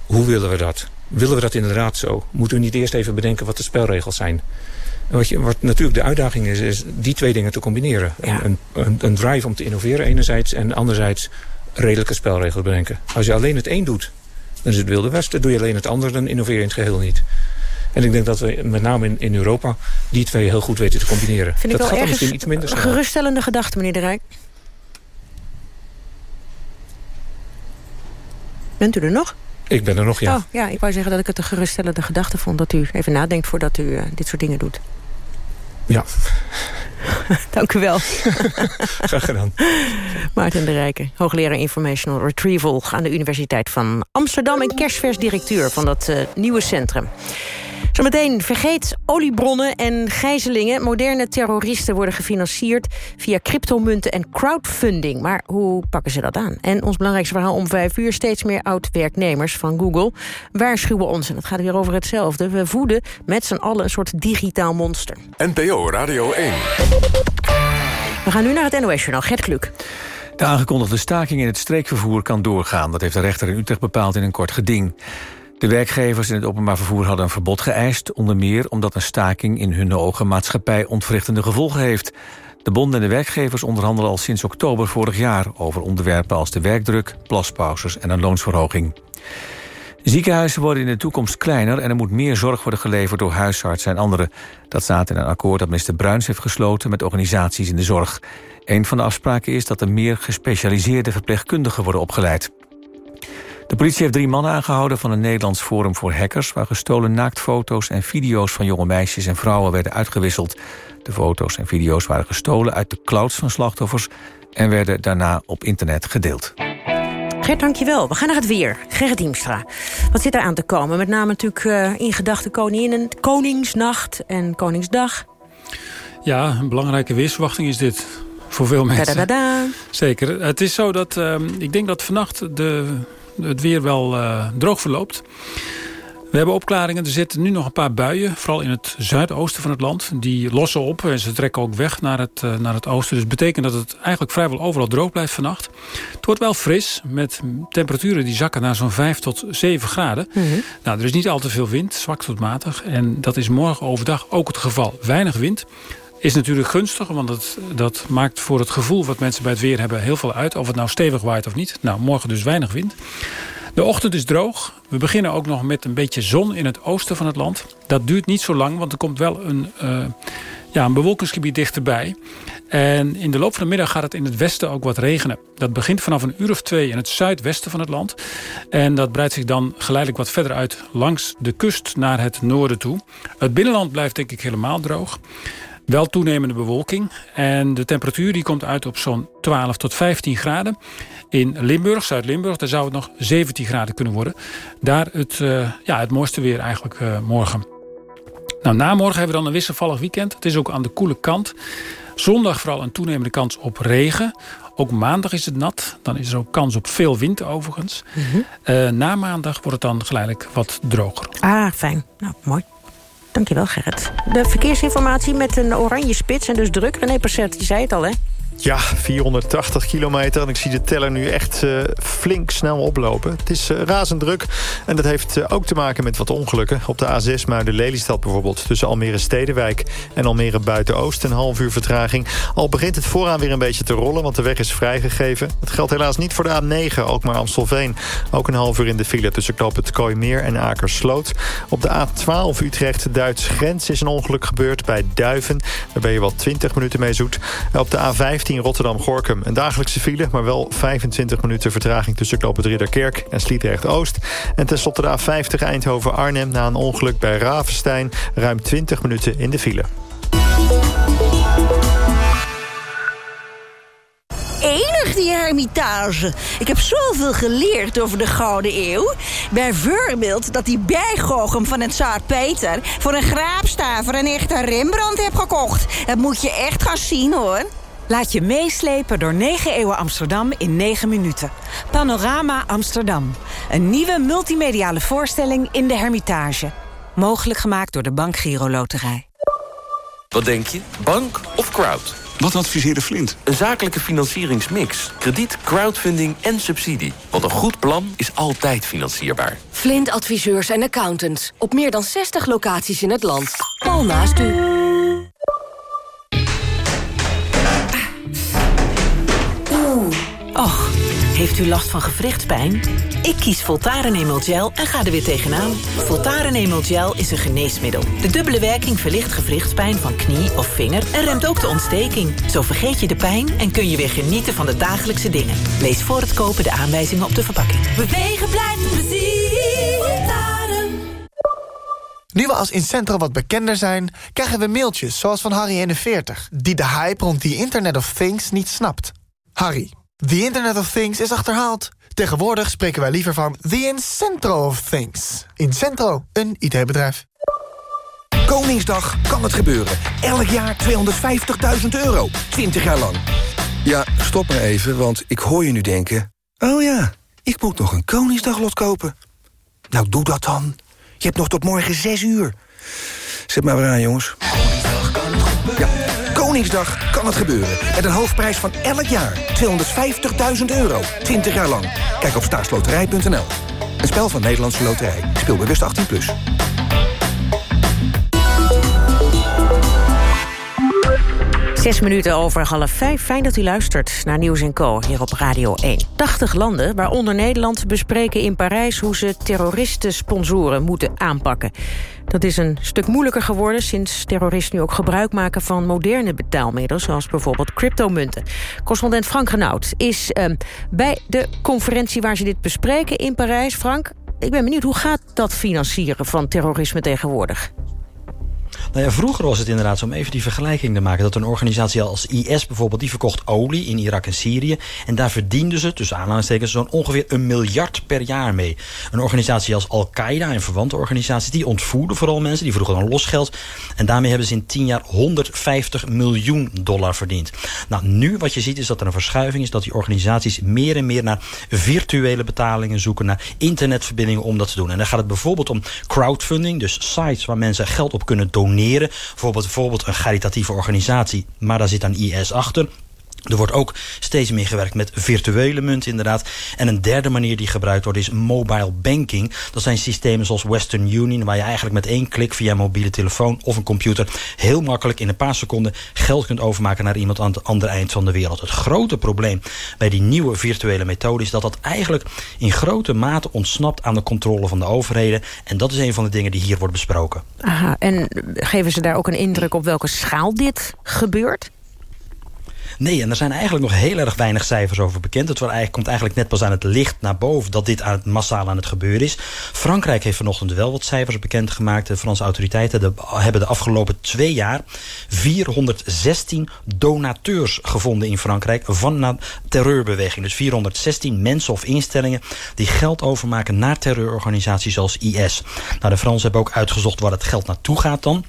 hoe willen we dat? Willen we dat inderdaad zo? Moeten we niet eerst even bedenken wat de spelregels zijn? En wat, je, wat natuurlijk de uitdaging is, is die twee dingen te combineren. Ja. Een, een, een drive om te innoveren enerzijds en anderzijds redelijke spelregels bedenken. Als je alleen het een doet, dan is het Wilde Westen. Doe je alleen het andere, dan innoveer je in het geheel niet. En ik denk dat we met name in, in Europa die twee heel goed weten te combineren. Vind dat ik wel gaat misschien iets minder snel. Een geruststellende gedachte, meneer De Rijk. Bent u er nog? Ik ben er nog, ja. Oh, ja, ik wou zeggen dat ik het een geruststellende gedachte vond... dat u even nadenkt voordat u uh, dit soort dingen doet. Ja. Dank u wel. Graag gedaan. Maarten de Rijken, hoogleraar Informational Retrieval... aan de Universiteit van Amsterdam... en kerstvers directeur van dat uh, nieuwe centrum. Zometeen vergeet oliebronnen en gijzelingen. Moderne terroristen worden gefinancierd via cryptomunten en crowdfunding. Maar hoe pakken ze dat aan? En ons belangrijkste verhaal om vijf uur... steeds meer oud-werknemers van Google waarschuwen ons. En het gaat weer over hetzelfde. We voeden met z'n allen een soort digitaal monster. NPO Radio 1. We gaan nu naar het NOS-journaal. Gert Kluk. De aangekondigde staking in het streekvervoer kan doorgaan. Dat heeft de rechter in Utrecht bepaald in een kort geding. De werkgevers in het openbaar vervoer hadden een verbod geëist... onder meer omdat een staking in hun ogen maatschappij ontwrichtende gevolgen heeft. De bonden en de werkgevers onderhandelen al sinds oktober vorig jaar... over onderwerpen als de werkdruk, plaspauzes en een loonsverhoging. Ziekenhuizen worden in de toekomst kleiner... en er moet meer zorg worden geleverd door huisartsen en anderen. Dat staat in een akkoord dat minister Bruins heeft gesloten... met organisaties in de zorg. Een van de afspraken is dat er meer gespecialiseerde verpleegkundigen worden opgeleid. De politie heeft drie mannen aangehouden van een Nederlands forum voor hackers... waar gestolen naaktfoto's en video's van jonge meisjes en vrouwen werden uitgewisseld. De foto's en video's waren gestolen uit de clouds van slachtoffers... en werden daarna op internet gedeeld. Gert, dankjewel. We gaan naar het weer. Gerrit Diemstra. Wat zit er aan te komen? Met name natuurlijk uh, in gedachten koningen, Koningsnacht en Koningsdag. Ja, een belangrijke weersverwachting is dit voor veel mensen. Da -da -da Zeker. Het is zo dat uh, ik denk dat vannacht de het weer wel uh, droog verloopt. We hebben opklaringen. Er zitten nu nog een paar buien. Vooral in het zuidoosten van het land. Die lossen op en ze trekken ook weg naar het, uh, naar het oosten. Dus dat betekent dat het eigenlijk vrijwel overal droog blijft vannacht. Het wordt wel fris. Met temperaturen die zakken naar zo'n 5 tot 7 graden. Mhm. Mm -hmm. Nou, er is niet al te veel wind. Zwak tot matig. En dat is morgen overdag ook het geval. Weinig wind. Is natuurlijk gunstig, want dat, dat maakt voor het gevoel wat mensen bij het weer hebben heel veel uit. Of het nou stevig waait of niet. Nou, morgen dus weinig wind. De ochtend is droog. We beginnen ook nog met een beetje zon in het oosten van het land. Dat duurt niet zo lang, want er komt wel een, uh, ja, een bewolkingsgebied dichterbij. En in de loop van de middag gaat het in het westen ook wat regenen. Dat begint vanaf een uur of twee in het zuidwesten van het land. En dat breidt zich dan geleidelijk wat verder uit langs de kust naar het noorden toe. Het binnenland blijft denk ik helemaal droog. Wel toenemende bewolking. En de temperatuur die komt uit op zo'n 12 tot 15 graden. In Limburg, Zuid-Limburg, daar zou het nog 17 graden kunnen worden. Daar het, uh, ja, het mooiste weer eigenlijk uh, morgen. Nou, na morgen hebben we dan een wisselvallig weekend. Het is ook aan de koele kant. Zondag vooral een toenemende kans op regen. Ook maandag is het nat. Dan is er ook kans op veel wind overigens. Mm -hmm. uh, na maandag wordt het dan geleidelijk wat droger. Ah, fijn. Nou, mooi. Dankjewel, Gerrit. De verkeersinformatie met een oranje spits en dus druk. René Passet, je zei het al, hè? Ja, 480 kilometer. En ik zie de teller nu echt uh, flink snel oplopen. Het is uh, razend druk. En dat heeft uh, ook te maken met wat ongelukken. Op de A6 Muiden-Lelystad bijvoorbeeld. Tussen Almere-Stedenwijk en Almere Buiten-Oost. Een half uur vertraging. Al begint het vooraan weer een beetje te rollen, want de weg is vrijgegeven. Het geldt helaas niet voor de A9, ook maar Amstelveen. Ook een half uur in de file tussen Knoop het Kooimeer en Akersloot. Op de A12 Utrecht-Duits grens is een ongeluk gebeurd bij Duiven. Daar ben je wel 20 minuten mee zoet. Op de A15 Rotterdam-Gorkum een dagelijkse file... maar wel 25 minuten vertraging tussen Knoop het Ridderkerk en Sliedrecht-Oost. En tenslotte de A50 Eindhoven-Arnhem na een ongeluk bij Ravenstein... ruim 20 minuten in de file. enig, die hermitage. Ik heb zoveel geleerd over de Gouden Eeuw. Bijvoorbeeld dat die bijgoochem van het Zaad-Peter... voor een graapstaver een echte Rembrandt heb gekocht. Dat moet je echt gaan zien, hoor. Laat je meeslepen door 9 eeuwen Amsterdam in 9 minuten. Panorama Amsterdam. Een nieuwe multimediale voorstelling in de Hermitage. Mogelijk gemaakt door de Bank Giro Loterij. Wat denk je? Bank of crowd? Wat adviseerde Flint? Een zakelijke financieringsmix. Krediet, crowdfunding en subsidie. Want een goed plan is altijd financierbaar. Flint adviseurs en accountants. Op meer dan 60 locaties in het land. Al naast u. heeft u last van gewrichtspijn? Ik kies Voltaren Emel Gel en ga er weer tegenaan. Voltaren Emel Gel is een geneesmiddel. De dubbele werking verlicht gewrichtspijn van knie of vinger... en remt ook de ontsteking. Zo vergeet je de pijn en kun je weer genieten van de dagelijkse dingen. Lees voor het kopen de aanwijzingen op de verpakking. Bewegen blijft plezier. Nu we als Incentro wat bekender zijn, krijgen we mailtjes zoals van Harry41... die de hype rond die Internet of Things niet snapt. Harry, The Internet of Things is achterhaald. Tegenwoordig spreken wij liever van The Incentro of Things. Incentro, een IT-bedrijf. Koningsdag kan het gebeuren. Elk jaar 250.000 euro. 20 jaar lang. Ja, stop maar even, want ik hoor je nu denken... oh ja, ik moet nog een Koningsdaglot kopen. Nou, doe dat dan. Je hebt nog tot morgen 6 uur. Zet maar weer aan, jongens. Koningsdag kan het gebeuren. Ja. Koningsdag kan het gebeuren. Met een hoofdprijs van elk jaar 250.000 euro. 20 jaar lang. Kijk op staatsloterij.nl. Een spel van Nederlandse Loterij. Speel bewust 18+. Plus. Zes minuten over half vijf. Fijn dat u luistert naar Nieuws Co. hier op Radio 1. 80 landen, waaronder Nederland, bespreken in Parijs... hoe ze terroristen-sponsoren moeten aanpakken. Dat is een stuk moeilijker geworden sinds terroristen nu ook gebruik maken van moderne betaalmiddelen, zoals bijvoorbeeld cryptomunten. Correspondent Frank Renaud is uh, bij de conferentie waar ze dit bespreken in Parijs. Frank, ik ben benieuwd, hoe gaat dat financieren van terrorisme tegenwoordig? Nou ja, vroeger was het inderdaad zo om even die vergelijking te maken... dat een organisatie als IS bijvoorbeeld, die verkocht olie in Irak en Syrië... en daar verdienden ze, tussen aanhalingstekens, zo'n ongeveer een miljard per jaar mee. Een organisatie als Al-Qaeda en verwante organisaties... die ontvoerden vooral mensen, die vroegen dan losgeld... en daarmee hebben ze in tien jaar 150 miljoen dollar verdiend. Nou, nu wat je ziet is dat er een verschuiving is... dat die organisaties meer en meer naar virtuele betalingen zoeken... naar internetverbindingen om dat te doen. En dan gaat het bijvoorbeeld om crowdfunding, dus sites waar mensen geld op kunnen doneren Bijvoorbeeld, bijvoorbeeld een caritatieve organisatie, maar daar zit dan IS achter. Er wordt ook steeds meer gewerkt met virtuele munten inderdaad. En een derde manier die gebruikt wordt is mobile banking. Dat zijn systemen zoals Western Union... waar je eigenlijk met één klik via een mobiele telefoon of een computer... heel makkelijk in een paar seconden geld kunt overmaken... naar iemand aan het andere eind van de wereld. Het grote probleem bij die nieuwe virtuele methode... is dat dat eigenlijk in grote mate ontsnapt aan de controle van de overheden. En dat is een van de dingen die hier wordt besproken. Aha, en geven ze daar ook een indruk op welke schaal dit gebeurt? Nee, en er zijn eigenlijk nog heel erg weinig cijfers over bekend. Het komt eigenlijk net pas aan het licht naar boven dat dit aan massaal aan het gebeuren is. Frankrijk heeft vanochtend wel wat cijfers bekendgemaakt. De Franse autoriteiten hebben de afgelopen twee jaar 416 donateurs gevonden in Frankrijk van een terreurbeweging. Dus 416 mensen of instellingen die geld overmaken naar terreurorganisaties zoals IS. Nou, de Fransen hebben ook uitgezocht waar het geld naartoe gaat dan.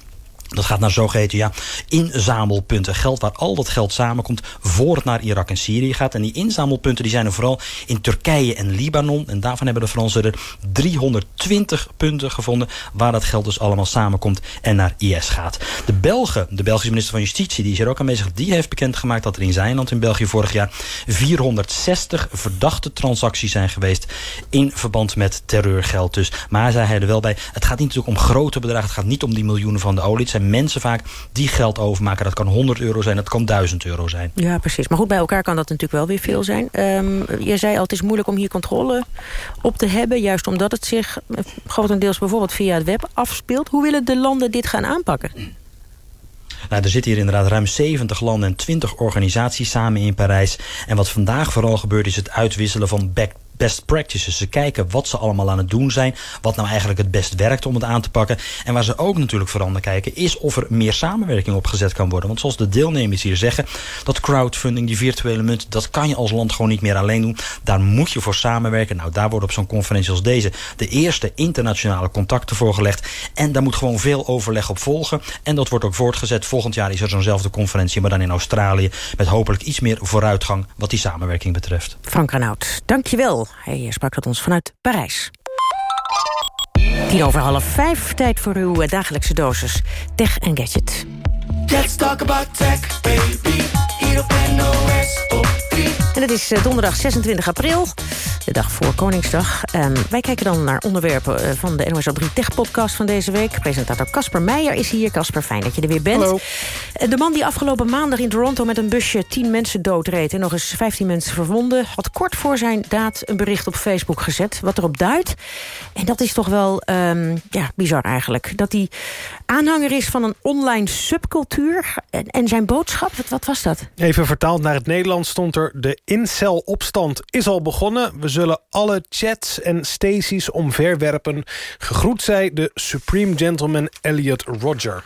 Dat gaat naar zogeheten ja, inzamelpunten. Geld waar al dat geld samenkomt voor het naar Irak en Syrië gaat. En die inzamelpunten die zijn er vooral in Turkije en Libanon. En daarvan hebben de Fransen er 320 punten gevonden... waar dat geld dus allemaal samenkomt en naar IS gaat. De Belgen, de Belgische minister van Justitie, die is hier ook aanwezig... die heeft bekendgemaakt dat er in zijn land in België vorig jaar... 460 verdachte transacties zijn geweest in verband met terreurgeld. Dus, maar zei hij er wel bij, het gaat niet natuurlijk om grote bedragen. Het gaat niet om die miljoenen van de olie zijn mensen vaak die geld overmaken. Dat kan 100 euro zijn, dat kan 1000 euro zijn. Ja, precies. Maar goed, bij elkaar kan dat natuurlijk wel weer veel zijn. Um, je zei al, het is moeilijk om hier controle op te hebben. Juist omdat het zich eh, grotendeels bijvoorbeeld via het web afspeelt. Hoe willen de landen dit gaan aanpakken? Nou, er zitten hier inderdaad ruim 70 landen en 20 organisaties samen in Parijs. En wat vandaag vooral gebeurt is het uitwisselen van back best practices. Ze kijken wat ze allemaal aan het doen zijn. Wat nou eigenlijk het best werkt om het aan te pakken. En waar ze ook natuurlijk vooral naar kijken... is of er meer samenwerking opgezet kan worden. Want zoals de deelnemers hier zeggen... dat crowdfunding, die virtuele munt... dat kan je als land gewoon niet meer alleen doen. Daar moet je voor samenwerken. Nou, daar worden op zo'n conferentie als deze... de eerste internationale contacten voor gelegd. En daar moet gewoon veel overleg op volgen. En dat wordt ook voortgezet. Volgend jaar is er zo'nzelfde conferentie... maar dan in Australië... met hopelijk iets meer vooruitgang wat die samenwerking betreft. Frank Renaud, dankjewel. Hij sprak tot ons vanuit Parijs. Tien over half vijf, tijd voor uw eh, dagelijkse dosis Tech en Gadget. Let's talk about tech, baby. Hier op NOS op 3. En het is eh, donderdag 26 april, de dag voor Koningsdag. Um, wij kijken dan naar onderwerpen eh, van de NOS op 3 Tech-podcast van deze week. Presentator Casper Meijer is hier. Casper, fijn dat je er weer bent. Hallo. De man die afgelopen maandag in Toronto met een busje 10 mensen doodreed... en nog eens 15 mensen verwonden... had kort voor zijn daad een bericht op Facebook gezet, wat erop duidt. En dat is toch wel um, ja, bizar eigenlijk. Dat hij aanhanger is van een online subcultuur. En, en zijn boodschap, wat, wat was dat? Even vertaald naar het Nederlands stond er... de incel-opstand is al begonnen. We zullen alle chats en stacies omverwerpen. Gegroet zij de Supreme Gentleman Elliot Roger.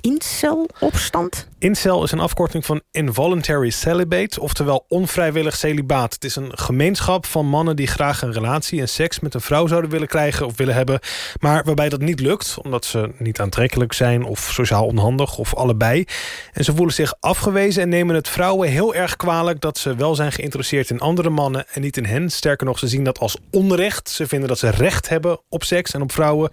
Incel-opstand? Incel is een afkorting van Involuntary Celibate, oftewel onvrijwillig celibaat. Het is een gemeenschap van mannen die graag een relatie en seks met een vrouw zouden willen krijgen of willen hebben, maar waarbij dat niet lukt, omdat ze niet aantrekkelijk zijn of sociaal onhandig of allebei. En ze voelen zich afgewezen en nemen het vrouwen heel erg kwalijk dat ze wel zijn geïnteresseerd in andere mannen en niet in hen. Sterker nog, ze zien dat als onrecht. Ze vinden dat ze recht hebben op seks en op vrouwen.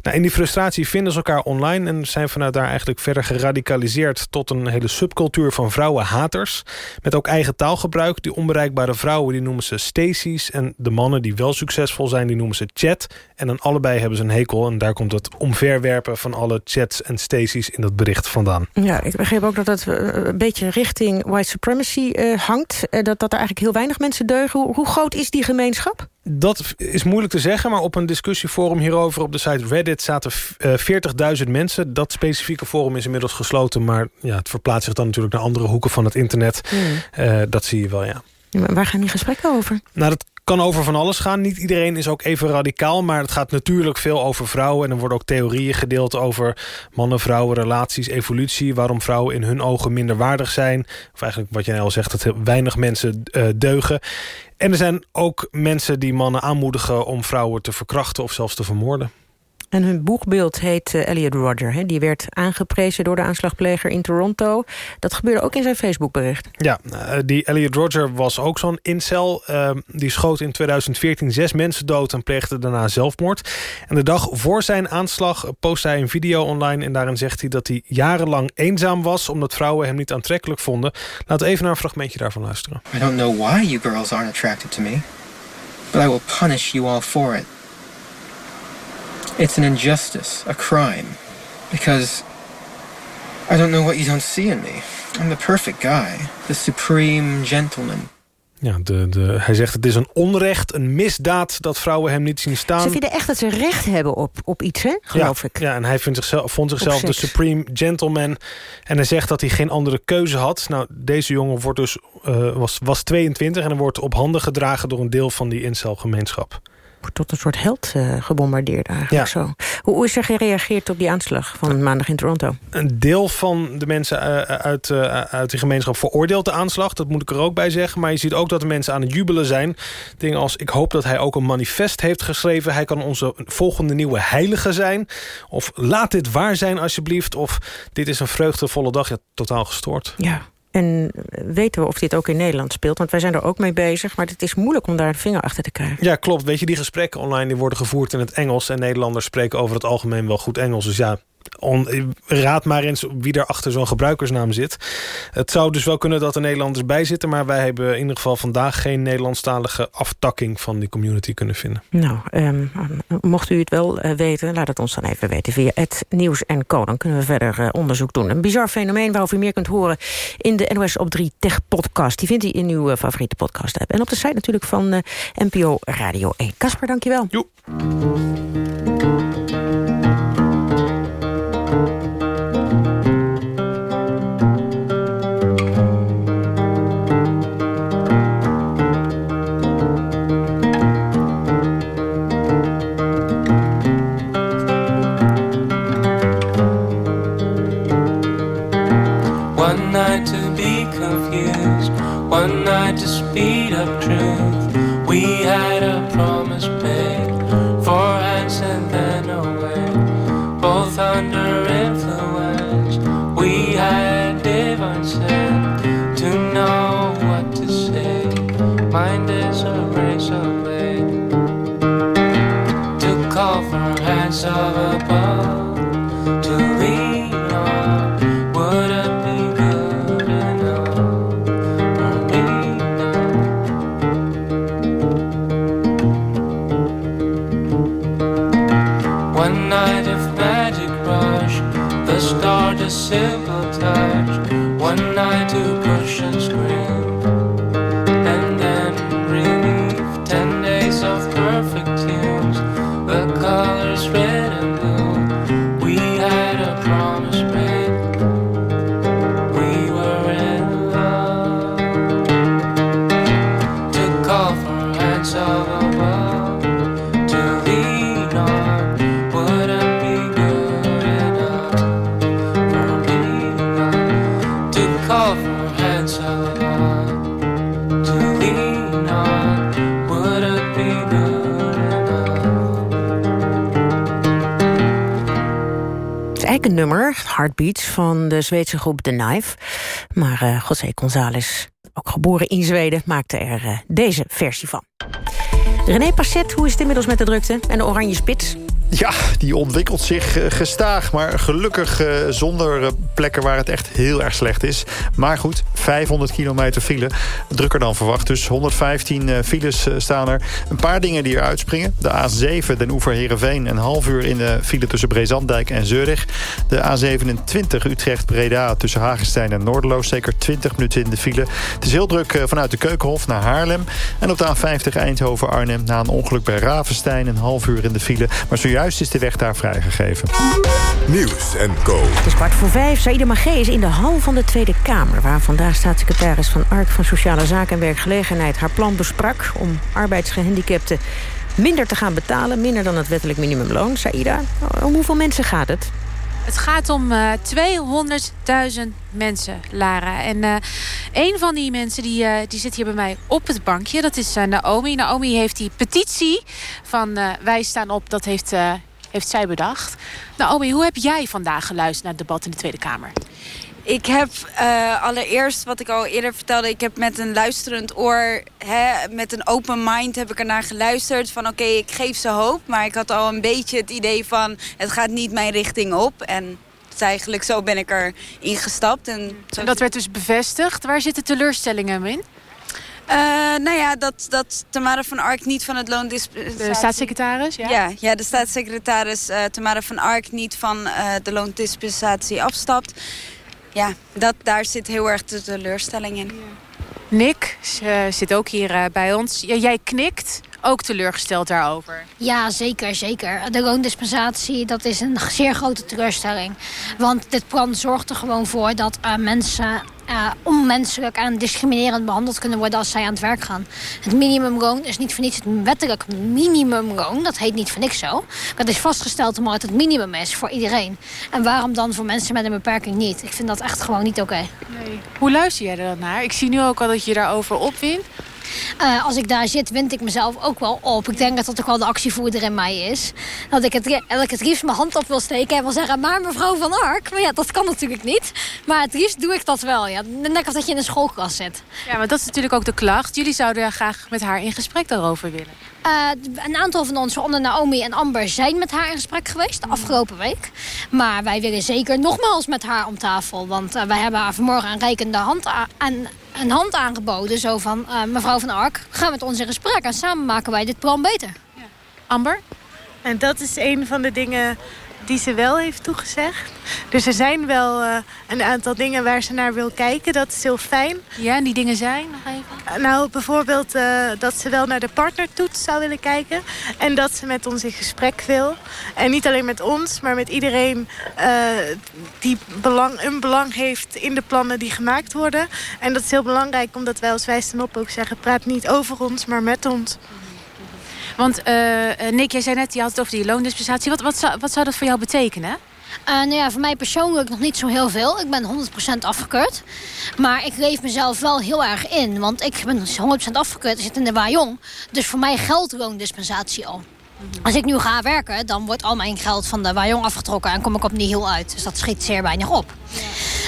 Nou, in die frustratie vinden ze elkaar online en zijn vanuit daar eigenlijk verder geradicaliseerd tot een hele subcultuur van vrouwenhaters. Met ook eigen taalgebruik. Die onbereikbare vrouwen die noemen ze Stacy's. En de mannen die wel succesvol zijn, die noemen ze Chat. En dan allebei hebben ze een hekel. En daar komt het omverwerpen van alle Chats en Stacy's in dat bericht vandaan. Ja, ik begreep ook dat het eh, een beetje richting white supremacy uh, hangt. Uh, dat, dat er eigenlijk heel weinig mensen deugen. Hoe groot is die gemeenschap? Dat is moeilijk te zeggen, maar op een discussieforum hierover op de site Reddit zaten 40.000 mensen. Dat specifieke forum is inmiddels gesloten, maar ja, het verplaatst zich dan natuurlijk naar andere hoeken van het internet. Mm. Uh, dat zie je wel, ja. Waar gaan die gesprekken over? Nou, dat kan over van alles gaan. Niet iedereen is ook even radicaal, maar het gaat natuurlijk veel over vrouwen. En er worden ook theorieën gedeeld over mannen, vrouwen, relaties, evolutie. Waarom vrouwen in hun ogen minder waardig zijn. Of eigenlijk wat jij al zegt, dat weinig mensen uh, deugen. En er zijn ook mensen die mannen aanmoedigen om vrouwen te verkrachten of zelfs te vermoorden. En hun boegbeeld heet uh, Elliot Roger. Hè? Die werd aangeprezen door de aanslagpleger in Toronto. Dat gebeurde ook in zijn Facebookbericht. Ja, uh, die Elliot Roger was ook zo'n incel. Uh, die schoot in 2014 zes mensen dood en pleegde daarna zelfmoord. En de dag voor zijn aanslag postte hij een video online... en daarin zegt hij dat hij jarenlang eenzaam was... omdat vrouwen hem niet aantrekkelijk vonden. Laten we even naar een fragmentje daarvan luisteren. I don't know why you girls aren't attracted to me. But I will punish you all for it. It's an injustice, a crime. Because I don't know what you don't see in me. I'm the perfect guy, the supreme gentleman. Ja, de, de, hij zegt het is een onrecht, een misdaad dat vrouwen hem niet zien staan. Ze vinden echt dat ze recht hebben op, op iets, hè? geloof ja, ik. Ja, en hij vindt zichzelf, vond zichzelf de supreme gentleman. En hij zegt dat hij geen andere keuze had. Nou, deze jongen wordt dus, uh, was, was 22 en hij wordt op handen gedragen door een deel van die incelgemeenschap. Tot een soort held uh, gebombardeerd eigenlijk ja. zo. Hoe, hoe, is er gereageerd op die aanslag van maandag in Toronto? Een deel van de mensen uh, uit, uh, uit die gemeenschap veroordeelt de aanslag. Dat moet ik er ook bij zeggen. Maar je ziet ook dat de mensen aan het jubelen zijn. Dingen als, ik hoop dat hij ook een manifest heeft geschreven. Hij kan onze volgende nieuwe heilige zijn. Of laat dit waar zijn alsjeblieft. Of dit is een vreugdevolle dag. Ja, totaal gestoord. Ja. En weten we of dit ook in Nederland speelt? Want wij zijn er ook mee bezig, maar het is moeilijk om daar een vinger achter te krijgen. Ja, klopt. Weet je, die gesprekken online die worden gevoerd in het Engels... en Nederlanders spreken over het algemeen wel goed Engels. Dus ja, on, raad maar eens wie er achter zo'n gebruikersnaam zit. Het zou dus wel kunnen dat er Nederlanders bij zitten... maar wij hebben in ieder geval vandaag geen Nederlandstalige aftakking van die community kunnen vinden. Nou, um, mocht u het wel uh, weten, laat het ons dan even weten via het Nieuws en Co. Dan kunnen we verder uh, onderzoek doen. Een bizar fenomeen waarover u meer kunt horen in de NOS op 3 Tech podcast. Die vindt u in uw uh, favoriete podcast app. En op de site natuurlijk van NPO Radio 1. Kasper, dankjewel. Joep. Van de Zweedse groep The Knife. Maar uh, José González, ook geboren in Zweden, maakte er uh, deze versie van. René Passet, hoe is het inmiddels met de drukte en de oranje spits? Ja, die ontwikkelt zich uh, gestaag. Maar gelukkig zonder plekken waar het echt heel erg slecht is. Maar goed, 500 kilometer file. Drukker dan verwacht. Dus 115 files staan er. Een paar dingen die er uitspringen. De A7, Den Oever Heerenveen. Een half uur in de file tussen Brezandijk en Zurich. De A27 Utrecht-Breda tussen Hagestein en Noorderloos. Zeker 20 minuten in de file. Het is heel druk vanuit de Keukenhof naar Haarlem. En op de A50 Eindhoven-Arnhem. Na een ongeluk bij Ravenstein. Een half uur in de file. Maar zojuist Juist is de weg daar vrijgegeven. Nieuws en Co. Het is kwart voor vijf. Saïda Magé is in de hal van de Tweede Kamer... waar vandaag staatssecretaris van Ark van Sociale Zaken en Werkgelegenheid... haar plan besprak om arbeidsgehandicapten minder te gaan betalen... minder dan het wettelijk minimumloon. Saïda, om hoeveel mensen gaat het? Het gaat om uh, 200.000 mensen, Lara. En uh, een van die mensen die, uh, die zit hier bij mij op het bankje. Dat is uh, Naomi. Naomi heeft die petitie van Wij staan op. Dat heeft, heeft zij bedacht. Naomi, hoe heb jij vandaag geluisterd naar het debat in de Tweede Kamer? Ik heb uh, allereerst, wat ik al eerder vertelde... ik heb met een luisterend oor, hè, met een open mind heb ik ernaar geluisterd. Van oké, okay, ik geef ze hoop. Maar ik had al een beetje het idee van... het gaat niet mijn richting op. En eigenlijk zo ben ik er ingestapt. En, en dat werd dus bevestigd. Waar zitten teleurstellingen in? Uh, nou ja, dat, dat Tamara van Ark niet van het loondispensatie... De staatssecretaris, ja? Ja, ja de staatssecretaris uh, Tamara van Ark niet van uh, de loondispensatie afstapt. Ja, dat, daar zit heel erg de teleurstelling in. Nick zit ook hier bij ons. Jij knikt. Ook teleurgesteld daarover. Ja, zeker, zeker. De loondispensatie, dat is een zeer grote teleurstelling. Want dit plan zorgt er gewoon voor dat uh, mensen uh, onmenselijk en discriminerend behandeld kunnen worden als zij aan het werk gaan. Het minimumloon is niet voor niets het wettelijk minimumloon. Dat heet niet voor niks zo. Dat is vastgesteld omdat het het minimum is voor iedereen. En waarom dan voor mensen met een beperking niet? Ik vind dat echt gewoon niet oké. Okay. Nee. Hoe luister jij er dan naar? Ik zie nu ook al dat je daarover opwint. Uh, als ik daar zit, wind ik mezelf ook wel op. Ik denk dat dat ook wel de actievoerder in mij is. Dat ik, het, dat ik het liefst mijn hand op wil steken en wil zeggen... maar mevrouw Van Ark. Maar ja, dat kan natuurlijk niet. Maar het liefst doe ik dat wel. Ja. Net als dat je in een schoolklas zit. Ja, maar dat is natuurlijk ook de klacht. Jullie zouden graag met haar in gesprek daarover willen. Uh, een aantal van ons, onder Naomi en Amber, zijn met haar in gesprek geweest de afgelopen week. Maar wij willen zeker nogmaals met haar om tafel. Want uh, wij hebben haar vanmorgen een reikende hand aan, een hand aangeboden. Zo van, uh, mevrouw van Ark, ga met ons in gesprek. En samen maken wij dit plan beter. Ja. Amber? En dat is een van de dingen die ze wel heeft toegezegd. Dus er zijn wel uh, een aantal dingen waar ze naar wil kijken. Dat is heel fijn. Ja, en die dingen zijn nog even? Nou, bijvoorbeeld uh, dat ze wel naar de partnertoets zou willen kijken. En dat ze met ons in gesprek wil. En niet alleen met ons, maar met iedereen uh, die belang, een belang heeft in de plannen die gemaakt worden. En dat is heel belangrijk, omdat wij als op ook zeggen... praat niet over ons, maar met ons. Want uh, Nick, jij zei net, je had het over die loondispensatie. Wat, wat, zou, dat voor jou betekenen? Uh, nou ja, voor mij persoonlijk nog niet zo heel veel. Ik ben 100% afgekeurd. Maar ik leef mezelf wel heel erg in. Want ik ben 100% afgekeurd. Ik zit in de Wajong. Dus voor mij geldt loondispensatie al. Als ik nu ga werken, dan wordt al mijn geld van de Wajong afgetrokken... en kom ik op heel uit. Dus dat schiet zeer weinig op. Ja.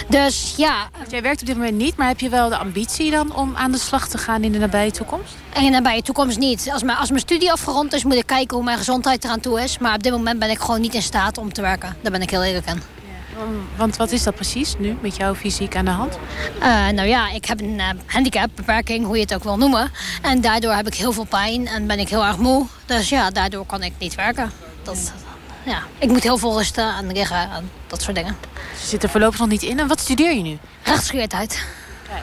Dus ja... Jij werkt op dit moment niet, maar heb je wel de ambitie dan... om aan de slag te gaan in de nabije toekomst? In de nabije toekomst niet. Als mijn, als mijn studie afgerond is, moet ik kijken hoe mijn gezondheid eraan toe is. Maar op dit moment ben ik gewoon niet in staat om te werken. Daar ben ik heel eerlijk in. Want wat is dat precies nu met jouw fysiek aan de hand? Uh, nou ja, ik heb een uh, handicap, beperking, hoe je het ook wil noemen. En daardoor heb ik heel veel pijn en ben ik heel erg moe. Dus ja, daardoor kan ik niet werken. Dat, ja. Ik moet heel veel rusten en liggen en dat soort dingen. Ze zit er voorlopig nog niet in. En wat studeer je nu? Rechtsgeleerdheid. Kijk.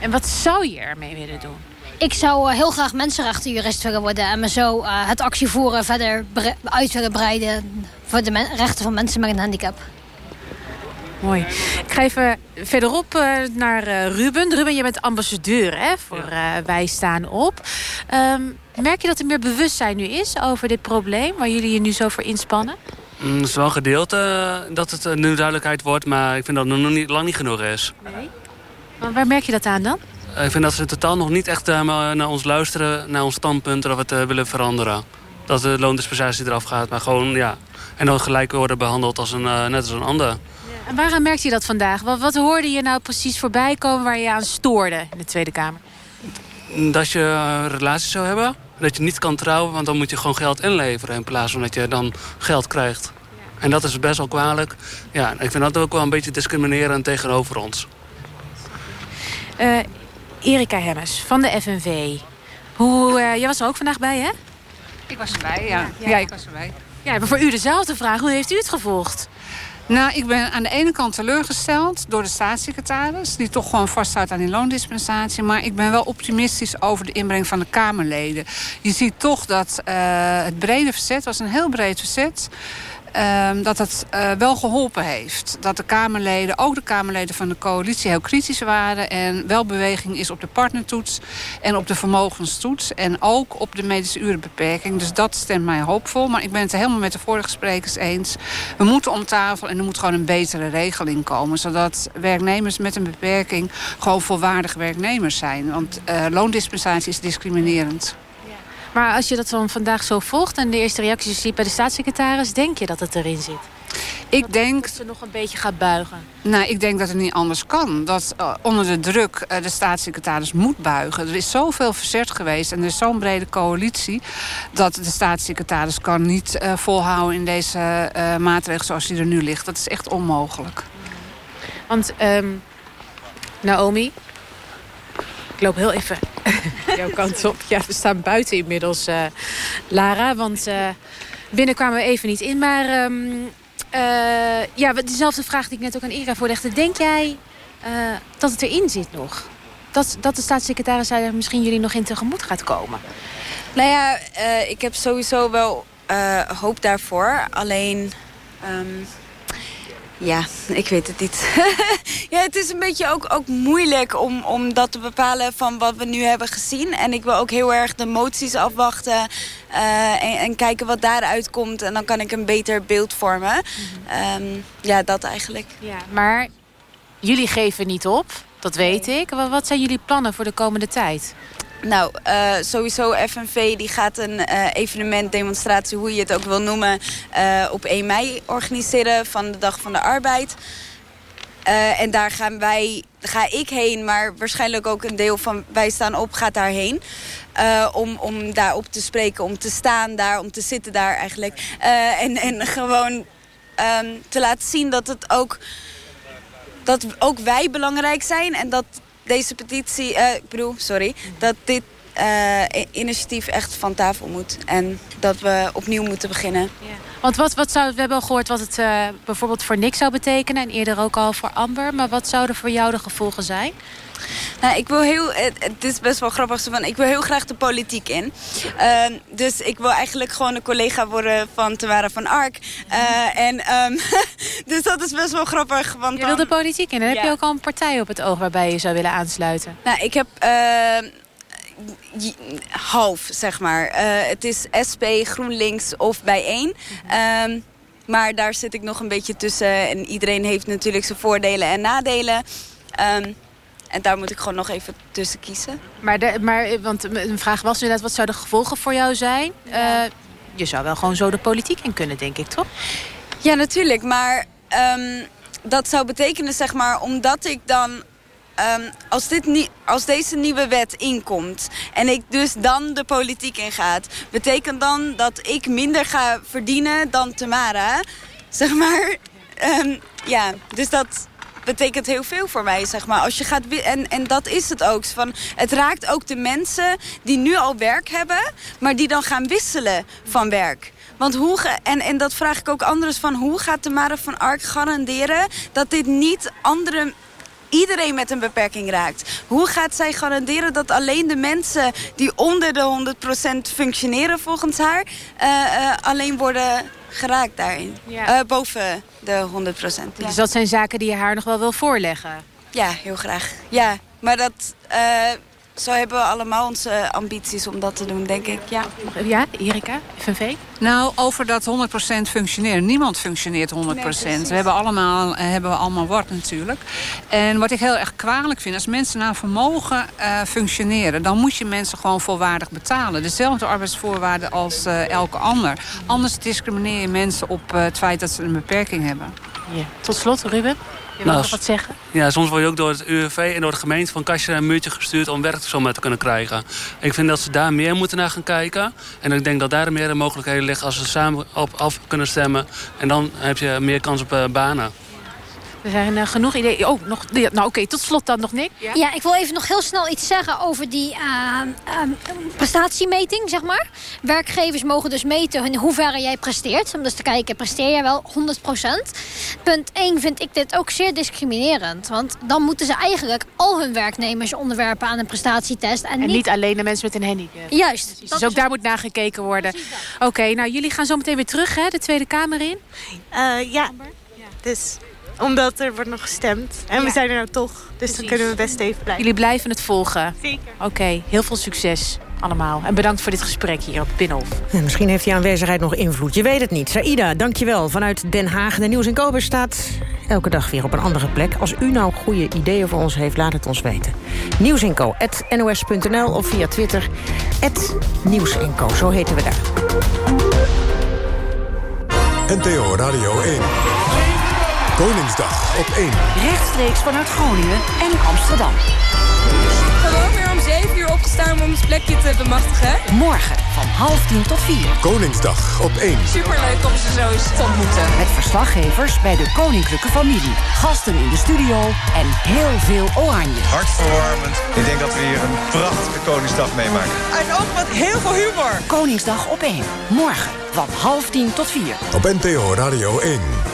En wat zou je ermee willen doen? Ik zou uh, heel graag mensenrechtenjurist willen worden... en me zo uh, het actievoeren verder uit willen breiden... voor de rechten van mensen met een handicap. Mooi. Ik ga even verderop uh, naar uh, Ruben. Ruben, je bent ambassadeur hè, voor uh, Wij Staan Op. Um, merk je dat er meer bewustzijn nu is over dit probleem... waar jullie je nu zo voor inspannen? Mm, het is wel een gedeelte dat het nu duidelijkheid wordt... maar ik vind dat het nog niet, lang niet genoeg is. Nee? Maar waar merk je dat aan dan? Ik vind dat ze totaal nog niet echt naar ons luisteren... naar ons standpunt dat we het willen veranderen. Dat de loondispensatie eraf gaat, maar gewoon, ja... en dan gelijk worden behandeld als een, net als een ander... En waaraan merkte je dat vandaag? Wat, wat hoorde je nou precies voorbij komen waar je aan stoorde in de Tweede Kamer? Dat je een relatie zou hebben. Dat je niet kan trouwen, want dan moet je gewoon geld inleveren... in plaats van dat je dan geld krijgt. En dat is best wel kwalijk. Ja, ik vind dat ook wel een beetje discriminerend tegenover ons. Uh, Erika Hemmers van de FNV. Hoe, uh, jij was er ook vandaag bij, hè? Ik was erbij, ja. Ja, ja ik was erbij. Ja, maar voor u dezelfde vraag. Hoe heeft u het gevolgd? Nou, ik ben aan de ene kant teleurgesteld door de staatssecretaris... die toch gewoon vasthoudt aan die loondispensatie. Maar ik ben wel optimistisch over de inbreng van de Kamerleden. Je ziet toch dat uh, het brede verzet was een heel breed verzet... Um, dat het uh, wel geholpen heeft. Dat de Kamerleden, ook de Kamerleden van de coalitie, heel kritisch waren. En wel beweging is op de partnertoets en op de vermogenstoets. En ook op de medische urenbeperking. Dus dat stemt mij hoopvol. Maar ik ben het helemaal met de vorige sprekers eens. We moeten om tafel en er moet gewoon een betere regeling komen. Zodat werknemers met een beperking gewoon volwaardige werknemers zijn. Want uh, loondispensatie is discriminerend. Maar als je dat dan vandaag zo volgt en de eerste reacties ziet bij de staatssecretaris... denk je dat het erin zit? Ik denk... Dat ze nog een beetje gaat buigen. Nou, ik denk dat het niet anders kan. Dat uh, onder de druk uh, de staatssecretaris moet buigen. Er is zoveel verzet geweest en er is zo'n brede coalitie... dat de staatssecretaris kan niet uh, volhouden in deze maatregelen zoals die er nu ligt. Dat is echt onmogelijk. Want um, Naomi, ik loop heel even jouw kant op. Ja, we staan buiten inmiddels, uh, Lara. Want uh, binnen kwamen we even niet in. Maar um, uh, ja, dezelfde vraag die ik net ook aan Ira voorlegde. Denk jij dat het erin zit nog? dat, dat de staatssecretaris daar misschien jullie nog in tegemoet gaat komen? Nou ja, ik heb sowieso wel hoop daarvoor. Alleen, um, ja, ik weet het niet. ja, het is een beetje ook, ook moeilijk om, om dat te bepalen van wat we nu hebben gezien. En ik wil ook heel erg de moties afwachten uh, en, en, kijken wat daaruit komt. En dan kan ik een beter beeld vormen. Mm -hmm. um, ja, dat eigenlijk. Ja, maar jullie geven niet op, dat weet nee. ik. Wat zijn jullie plannen voor de komende tijd? Nou, uh, sowieso FNV die gaat een uh, evenement, demonstratie, hoe je het ook wil noemen, uh, op 1 mei organiseren van de Dag van de Arbeid. en daar gaan wij, ga ik heen, maar waarschijnlijk ook een deel van wij staan op gaat daarheen. om, om daarop te spreken, om te staan daar, om te zitten daar eigenlijk. en, en gewoon um, te laten zien dat het ook, dat ook wij belangrijk zijn en dat deze petitie, uh, ik bedoel, sorry, dat dit uh, initiatief echt van tafel moet. En dat we opnieuw moeten beginnen. Ja. Want wat, wat zou, we hebben al gehoord wat het uh, bijvoorbeeld voor Nick zou betekenen. En eerder ook al voor Amber. Maar wat zouden voor jou de gevolgen zijn? Nou, ik wil heel, het, het is best wel grappig, van, ik wil heel graag de politiek in. Uh, dus ik wil eigenlijk gewoon een collega worden van Tamara van Ark. Uh, en, um, dus dat is best wel grappig. Want je wil de politiek in. Dan ja. heb je ook al een partij op het oog waarbij je zou willen aansluiten. Nou, ik heb... Uh, half, zeg maar. het is SP, GroenLinks of bijeen. Um, maar daar zit ik nog een beetje tussen. En iedereen heeft natuurlijk zijn voordelen en nadelen. Um, en daar moet ik gewoon nog even tussen kiezen. Maar, de, maar want een vraag was inderdaad, wat zouden de gevolgen voor jou zijn? Ja. Uh, je zou wel gewoon zo de politiek in kunnen, denk ik, toch? Ja, natuurlijk. Maar um, dat zou betekenen, zeg maar, omdat ik dan... Um, als, dit nie, als deze nieuwe wet inkomt en ik dus dan de politiek ingaat... betekent dan dat ik minder ga verdienen dan Tamara. Zeg maar, um, ja, dus dat betekent heel veel voor mij, zeg maar. Als je gaat, en, en dat is het ook. Van, het raakt ook de mensen die nu al werk hebben... maar die dan gaan wisselen van werk. Want hoe, en, en dat vraag ik ook anderen van... hoe gaat Tamara van Ark garanderen dat dit niet andere iedereen met een beperking raakt. Hoe gaat zij garanderen dat alleen de mensen die onder de 100% functioneren volgens haar... Uh, uh, alleen worden geraakt daarin. Ja. Uh, boven de 100 procent. Ja. Dus dat zijn zaken die je haar nog wel wil voorleggen? Ja, heel graag. Ja, maar dat... Zo hebben we allemaal onze ambities om dat te doen, denk ik. Ja, ja Erika, FNV? Nou, over dat 100% functioneren. Niemand functioneert 100%. Nee, we hebben allemaal, hebben we allemaal wat natuurlijk. En wat ik heel erg kwalijk vind... als mensen naar vermogen uh, functioneren... dan moet je mensen gewoon volwaardig betalen. Dezelfde arbeidsvoorwaarden als uh, elke ander. Anders discrimineer je mensen op uh, het feit dat ze een beperking hebben. Ja. Tot slot, Ruben. Je nou, nog wat zeggen? Ja, soms word je ook door het UWV en door de gemeente van kastje een muurtje gestuurd om werkzomer te kunnen krijgen. Ik vind dat ze daar meer moeten naar gaan kijken. En ik denk dat daar meer mogelijkheden liggen als ze samen op af kunnen stemmen. En dan heb je meer kans op uh, banen. Er zijn uh, genoeg ideeën. Oh, nog, nou oké, okay, tot slot dan nog Nick. Ja? ja? ik wil even nog heel snel iets zeggen over die uh, uh, prestatiemeting, zeg maar. Werkgevers mogen dus meten in hoeverre jij presteert. Om dus te kijken, presteer jij wel 100%? Punt 1 vind ik dit ook zeer discriminerend. Want dan moeten ze eigenlijk al hun werknemers onderwerpen aan een prestatietest. En, en niet... niet... alleen de mensen met een handicap. Juist. Dus ook daar moet naar gekeken worden. Oké, okay, nou jullie gaan zo meteen weer terug, hè, de Tweede Kamer in? Uh, ja, dus omdat er wordt nog gestemd. En ja. we zijn er nou toch. Dus Precies. dan kunnen we best even blijven. Jullie blijven het volgen? Zeker. Oké, okay, heel veel succes allemaal. En bedankt voor dit gesprek hier op Binnenhof. En misschien heeft die aanwezigheid nog invloed. Je weet het niet. Saida, dankjewel. Vanuit Den Haag. De Nieuws in Kober staat elke dag weer op een andere plek. Als u nou goede ideeën voor ons heeft, laat het ons weten. Nieuwsinco.nos.nl of via Twitter. Nieuwsinco, zo heten we daar. NTO Radio 1. Koningsdag op 1. Rechtstreeks vanuit Groningen en Amsterdam. Gewoon weer om 7 uur opgestaan om ons plekje te bemachtigen. Morgen van half tien tot 4. Koningsdag op 1. Superleuk om ze zo eens te ontmoeten. Met verslaggevers bij de koninklijke familie. Gasten in de studio en heel veel oranje. Hartverwarmend. Ik denk dat we hier een prachtige Koningsdag meemaken. En ook met heel veel humor. Koningsdag op 1. Morgen van half tien tot 4. Op NTO Radio 1.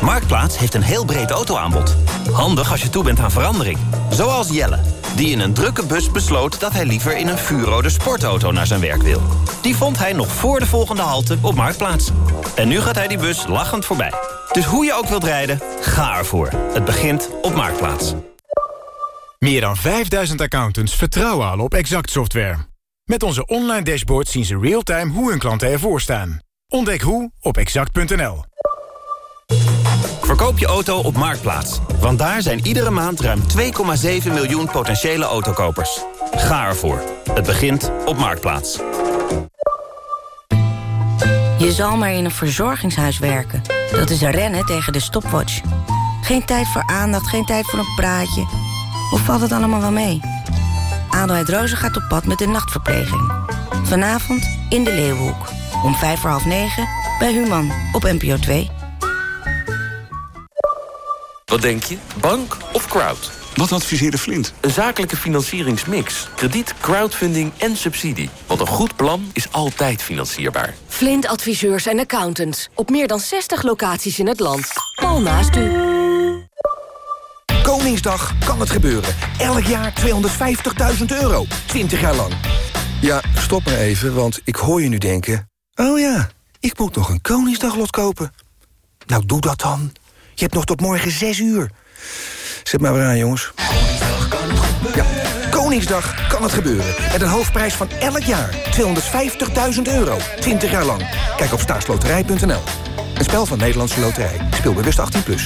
Marktplaats heeft een heel breed autoaanbod. Handig als je toe bent aan verandering. Zoals Jelle, die in een drukke bus besloot... dat hij liever in een vuurrode sportauto naar zijn werk wil. Die vond hij nog voor de volgende halte op Marktplaats. En nu gaat hij die bus lachend voorbij. Dus hoe je ook wilt rijden, ga ervoor. Het begint op Marktplaats. Meer dan 5000 accountants vertrouwen al op Exact software. Met onze online dashboard zien ze real-time hoe hun klanten ervoor staan. Ontdek hoe op exact.nl. Verkoop je auto op Marktplaats. Want daar zijn iedere maand ruim 2,7 miljoen potentiële autokopers. Ga ervoor. Het begint op Marktplaats. Je zal maar in een verzorgingshuis werken. Dat is rennen tegen de stopwatch. Geen tijd voor aandacht, geen tijd voor een praatje. Of valt het allemaal wel mee? Adelheid Rozen gaat op pad met de nachtverpleging. Vanavond in de Leeuwhoek. Om vijf voor half negen bij Human op NPO 2. Wat denk je? Bank of crowd? Wat adviseerde Flint? Een zakelijke financieringsmix. Krediet, crowdfunding en subsidie. Want een goed plan is altijd financierbaar. Flint adviseurs en accountants. Op meer dan 60 locaties in het land. Al naast u. Koningsdag kan het gebeuren. Elk jaar 250.000 euro. 20 jaar lang. Ja, stop maar even, want ik hoor je nu denken... oh ja, ik moet nog een Koningsdaglot kopen. Nou, doe dat dan. Je hebt nog tot morgen 6 uur. Zet maar weer aan, jongens. Ja, Koningsdag kan het gebeuren. Met een hoofdprijs van elk jaar 250.000 euro. 20 jaar lang. Kijk op staatsloterij.nl. Een spel van Nederlandse Loterij. Speel bewust 18+. Plus.